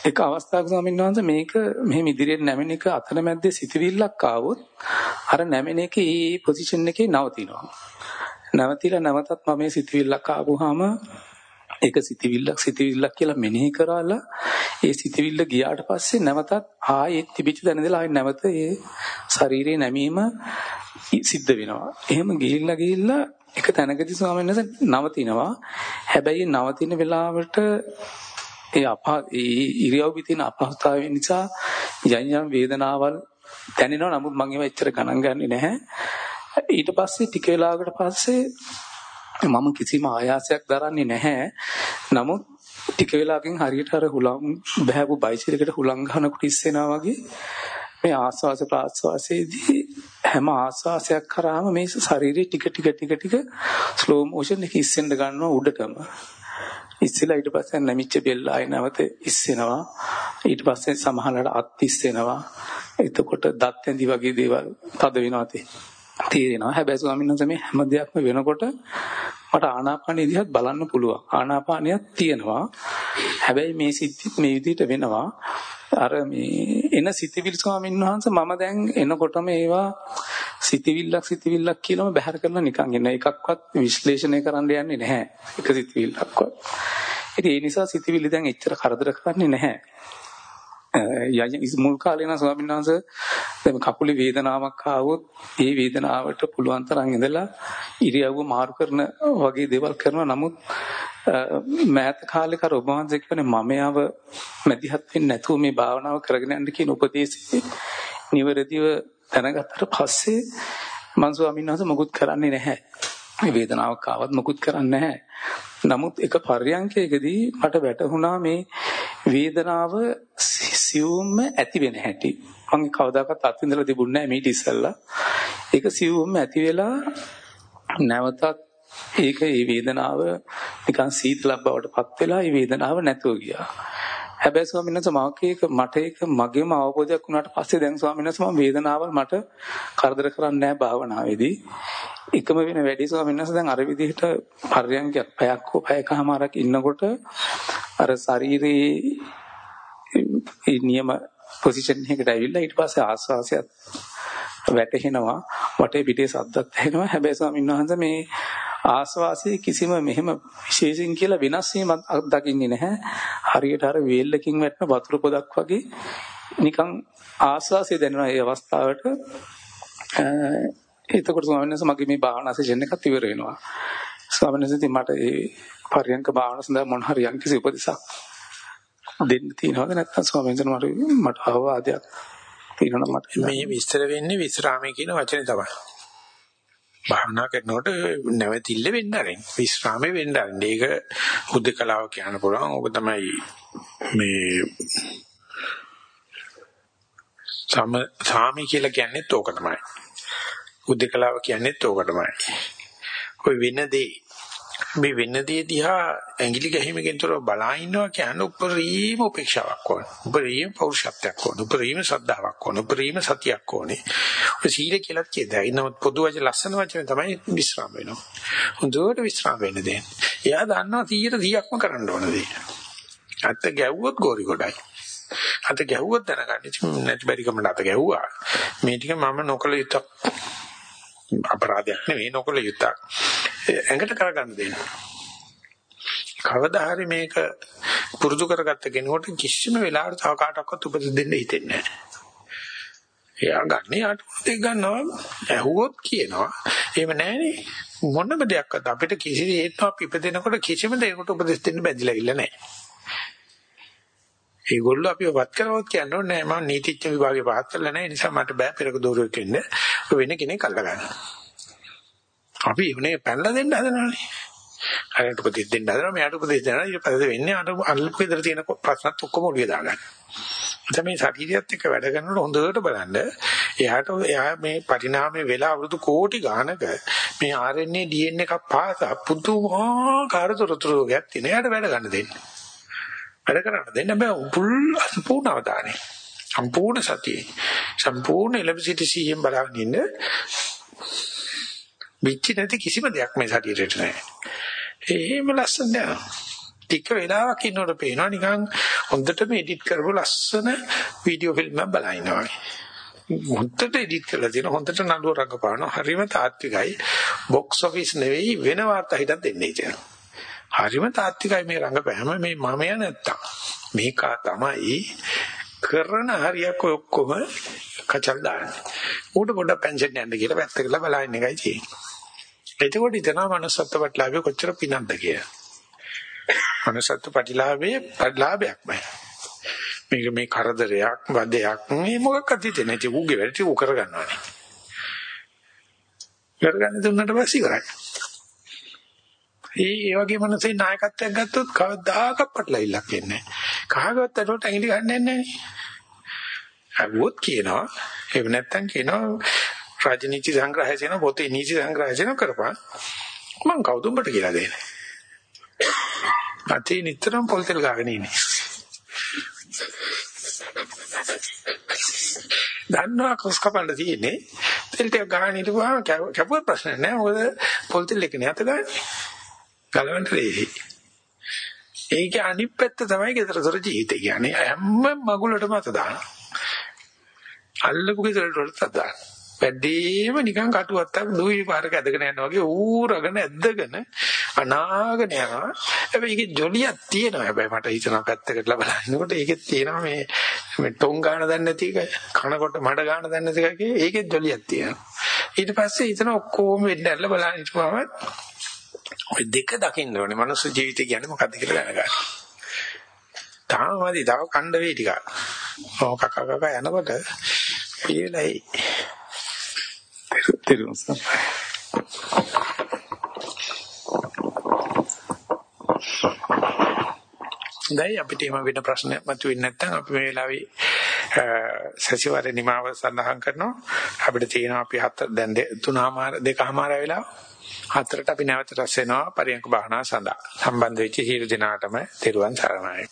එක අවස්ථාවක ස්වාමීන් වහන්සේ මේක මෙහෙම ඉදිරියට නැමෙන එක අතරමැද්දේ සිතවිල්ලක් ආවොත් අර නැමෙන එකේ ඒ පොසිෂන් එකේ නවතිනවා. නැවතිලා නැවතත් මම මේ සිතවිල්ලක් ආවොහම ඒක සිතවිල්ලක් සිතවිල්ලක් කියලා මෙනෙහි කරලා ඒ සිතවිල්ල ගියාට පස්සේ නැවතත් ආයෙත් තිබිච්ච තැන ඉඳලා ආයෙ නැවත ඒ ශරීරේ නැමීම සිද්ධ වෙනවා. එහෙම ගිහිල්ලා ගිහිල්ලා එක තැනකදී ස්වාමීන් වහන්සේ නවතිනවා. හැබැයි නවතින වෙලාවට ඒ අප ඒ ඉරියව්වේ තියෙන අපහසුතාවය නිසා යම් යම් වේදනාවල් දැනෙනවා. නමුත් මම ඒවා එච්චර ගණන් ගන්නේ නැහැ. ඊට පස්සේ ටික වෙලාවකට පස්සේ මම කිසිම ආයාසයක් දරන්නේ නැහැ. නමුත් ටික වෙලාවකින් හරියට අර හුලම් බහැපු බයිසිලකට හුලම් ගන්නකොට ඉස්සෙනා වගේ මේ ආස්වාස ප්‍රාස්වාසයේදී හැම ආස්වාසයක් කරාම මේ ශරීරය ටික ටික ටික ටික ස්ලෝ මෝෂන් එක ඉස්සෙන්න ගන්නවා උඩටම. ඉස්සෙලා ඊට පස්සේ නැමිච්ච බෙල්ල ආය නැවත ඉස්සෙනවා. ඊට පස්සේ සමහරවල් අත් ඉස්සෙනවා. එතකොට දත් ඇඳි වගේ දේවල් තද වෙනවා තේරෙනවා. හැබැයි ස්වාමීන් වහන්සේ මේ හැම දෙයක්ම වෙනකොට මට ආනාපානිය දිහත් බලන්න පුළුවන්. ආනාපානියක් තියෙනවා. හැබැයි මේ සිද්ධිත් මේ විදිහට වෙනවා. අර මේ එන සිතිවිලි ස්වාමීන් වහන්සේ මම දැන් එනකොටම ඒවා සිතවිල්ලක් සිතවිල්ලක් කියලාම බැහැර කරලා නිකන් ඉන්න එකක්වත් විශ්ලේෂණය කරන්න යන්නේ නැහැ. එක සිතවිල්ලක්වත්. ඉතින් ඒ නිසා සිතවිලි දැන් එච්චර කරදර කරන්නේ නැහැ. මුල් කාලේ නම් ස්වාමීන් වහන්සේ දැන් කකුලේ වේදනාවක් ආවොත් ඒ වේදනාවට පුළුවන් තරම් ඉඳලා ඉරියව්ව මාරු කරන වගේ දේවල් කරනවා නමුත් මෑත කාලේ කර ඔබ වහන්සේ කියන්නේ මමයාව මැදිහත් වෙන්නේ නැතුව මේ භාවනාව කරගෙන යන්න කියන උපදේශي නිවැරදිව දැනගත්තට පස්සේ මං ස්වාමීන් වහන්සේ මොකුත් කරන්නේ නැහැ. මේ වේදනාවක් ආවත් මොකුත් කරන්නේ නැහැ. නමුත් එක පර්යංකයකදී මට වැටහුණා මේ වේදනාව සියුම්ම ඇති වෙන හැටි. මම කවදාකවත් අත්විඳලා තිබුණේ නැහැ මේක ඉස්සෙල්ලා. ඒක සියුම්ම ඇති වෙලා නැවතත් ඒක ඒ වේදනාව නිකන් සීතලක් බවට පත් වෙලා ඒ වේදනාව නැතුව ගියා. හැබැයි ස්වාමීන් වහන්සේ මාකේක මට ඒක මගේම අවබෝධයක් වුණාට පස්සේ දැන් ස්වාමීන් වහන්සේ මම වේදනාවල් මට කරදර කරන්නේ නැහැ භාවනාවේදී. එකම වෙන වැඩි ස්වාමීන් වහන්සේ දැන් අර විදිහට පර්යංකයක් පැයක් හෝ පැයකමාරක් ඉන්නකොට අර ශරීරයේ ඒ නියම පොසිෂන් එකකට ඇවිල්ලා ඊට පස්සේ ආස්වාසයත් වැටෙනවා වටේ පිටේ සද්දත් ඇහෙනවා. හැබැයි ස්වාමීන් වහන්සේ මේ ආස්වාසයේ කිසිම මෙහෙම විශේෂින් කියලා වෙනස් වීමක් දකින්නේ නැහැ. හරියට අර වේල්ලකින් වැටෙන වතුර පොදක් වගේ නිකන් ආස්වාසය දැනෙන ඒ අවස්ථාවට එතකොට ස්වාමීන් වහන්සේ මගේ මේ භාවනා සෙෂන් එකත් ඉවර වෙනවා ස්වාමීන් වහන්සේ මට ඒ පරියන්ක භාවනා සඳහා මොන හරි යම්කිසි උපදෙසක් දෙන්න තියෙනවද නැත්නම් ස්වාමීන් වහන්සේ මට මට අවවාදයක් තියෙනවා මට මේ විස්තර වෙන්නේ විස්රාමයේ කියන වචනේ තමයි. භාවනා කරනකොට නැවතිල්ල වෙන්න ආරෙන් විස්රාමයේ වෙන්න ආරෙන්. ඒක හුදකලාව කියන්න පුළුවන්. ඕක තමයි මේ සම සාමි කියලා කියන්නේත් ඕක තමයි. හුදකලාව කියන්නේත් ඕක තමයි. ඔය වෙන දේ මේ වෙන දේ දිහා ඇඟිලි ගැහිමකින් තොරව බලා ඉන්නවා කියන්නේ උපරිම උපේක්ෂාවක් ඕන. උපරිම පෞරුෂත්වයක් ඕන. උපරිම ශ්‍රද්ධාවක් ඕන. උපරිම සතියක් ඕනේ. ඔය සීල කියලා කියදා. ඉන්නවත් පොදු වචන ලස්සන වචන තමයි විස්්‍රාම වෙනවා. හොඳට විස්්‍රාම වෙන්න දෙන්න. එයා දන්නවා 100%ක්ම කරන්න ඕන දේ. අත ගැව්වොත් ගෝරි ගොඩයි. අත ගැහුවොත් දැනගන්න නැති බැරි කමකට අත ගැහුවා. මේ ටික මම නොකල යුතුක් අපරාධයක් නෙවෙයි නොකල යුතුක්. ඇඟට කරගන්න දෙන්න. කවදා හරි මේක පුරුදු කරගත්ත කෙනෙකුට කිසිම වෙලාවකට තව කාටවත් උපදෙස් දෙන්න හිතෙන්නේ නැහැ. එයා ගන්න යාට උපදෙස් ගන්නවා ඇහුවොත් කියනවා. එහෙම නැහනේ. මොනම දෙයක්වත් අපිට කිසි හේතුවක් අපි ඉපදෙනකොට කිසිම දෙයකට උපදෙස් දෙන්න බැඳිලා ඉල්ල නැහැ. ඒගොල්ලෝ අපිව වත් කරවොත් කියන්නේ නෑ මම නීතිඥ විභාගේ පහත් කරලා නැහැ නිසා මට බෑ පෙරක දෝරුවෙක් වෙන්න. වෙන කෙනෙක් අල්ලගන්න. අපි ඉන්නේ පැනලා දෙන්න හදනවානේ. අරට උපදෙස් දෙන්න හදනවා මෙයාට උපදෙස් දෙනවා ඊට පස්සේ වෙන්නේ අර අල්ලපු විතර තියෙන ප්‍රශ්නත් ඔක්කොම ඔළුවේ දාගන්න. එතන මේ ශරීරයත් එක්ක වැඩ කරනකොට හොඳට බලන්න එයාට එයා මේ පරිණාමයේ වෙලා අවුරුදු කෝටි ගානක මේ RNA DNA එකක් පාසා පුදුමාකාර තොරතුරු ගයක් තියෙන. එයාට වැඩ ගන්න දෙන්න. වැඩ කරන්න දෙන්න බෑ පුල් සම්පූර්ණ අවධානය. සම්පූර්ණ සතිය. සම්පූර්ණ එලෙබසිටි සිහියෙන් බලන්න ඉන්න මිච්ච නැති කිසිම දෙයක් මේ ශරීරෙට නැහැ. එහෙම ලස්සන නෑ. ටික වෙලාවක් ඉන්නකොට පේනවා නිකන් හොඳටම එඩිට් කරපු ලස්සන වීඩියෝ ෆිල්ම් එකක් බලනවා. හොඳට එඩිට් කරලා තියෙන හොඳට නළුව රඟපාන හරිම තාත්විකයි. බොක්ස් ඔෆිස් නෙවෙයි වෙන වාර්තා හිටක් දෙන්නේ කියලා. හරිම තාත්විකයි මේ රඟපෑම මේ මමය නැත්තම්. මේක තමයි කරන හරියක් ඔක්කොම කචල් දාන්නේ. ඌට පොඩ්ඩක් පෙන්ෂන් යන්න කියලා පැත්තකට බලන්න එකයි තියෙන්නේ. එතකොට හිතනවා manussත්ත්ව ප්‍රතිලාභය කොච්චර පිනක්ද කියලා. manussත්ත්ව ප්‍රතිලාභයේ ප්‍රතිලාභයක්මයි. මේක මේ කරදරයක්, වදයක් මේ මොකක්ද හිතේ නැති ඌගේ වැඩ ටික කරගන්නවානේ. කරගන්න දුන්නට පස්සේ ඉවරයි. ඒ ඒ වගේ මනසේ නායකත්වයක් ගත්තොත් කවදාකවත් පටලවිල්ලක් එන්නේ නැහැ. කහගත්ත ඒකට ඇඟිලි ගන්න නැහැ නේ. අහුවොත් කියනවා. එහෙම නැත්තම් කියනවා රාජනීති සංග්‍රහය කියන පොතේ නීති සංග්‍රහය කියන කරපන්. මං කවුද උඹට කියලා දෙන්නේ? අතේ නිතරම පොල් තෙල් ගාගෙන ඉන්නේ. දන්නවා කොස් කපන්න තියෙන්නේ. තෙල් ටික ගාගෙන ඉඳපුවාම කැපුව ප්‍රශ්න නෑ මොකද පොල් තෙල් එක නේ අත ගන්න. ගලවන්න දෙයි ඒකේ අනිත් පැත්ත තමයි ගෙදරතොර ජීවිතය කියන්නේ හැම මගුලටම අත දානවා අල්ලපු ගෙදරට අත දානවා වැඩිම නිකන් කටුවත්තක් දුයි පාරක ඇදගෙන යනවා වගේ ඌරගෙන ඇද්දගෙන අනාගෙන යනවා. හැබැයි ඒකේ ජොලියක් තියෙනවා. හැබැයි මට හිතෙනවා පැත්තකට බලනකොට ඒකේ තියෙනවා මේ මේ ටොං ගාන දන්නේ නැති එක, කනකොට මඩ ගාන දන්නේ නැති එක ඒකේ ජොලියක් තියෙනවා. ඊට පස්සේ හිතන ඔක්කොම වෙන්න ඇරලා බලන්න ඉතුවම ඔය දෙක දකින්න ඕනේ. මනුස්ස ජීවිතය කියන්නේ මොකක්ද කියලා දැනගන්න. තාමදී තව කණ්ඩ වේ ටිකක්. ඔව් කක කක යනකොට පියලයි. තේරුම් ගන්න. දැන් අපිට එම වෙන ප්‍රශ්න මතුවෙන්නේ නැත්නම් අපි මේ වෙලාවේ සතිವಾರේ නිමාව සඳහන් කරනවා අපිට තියෙනවා අපි හතර දැන් තුනමාර දෙකමාර වෙලා හතරට අපි නැවත රැස් වෙනවා පරියන්ක භාවනාව සඳහා. සම්බන්ධ වෙච්ච හිිරු දිනාටම තෙරුවන් සරණයි.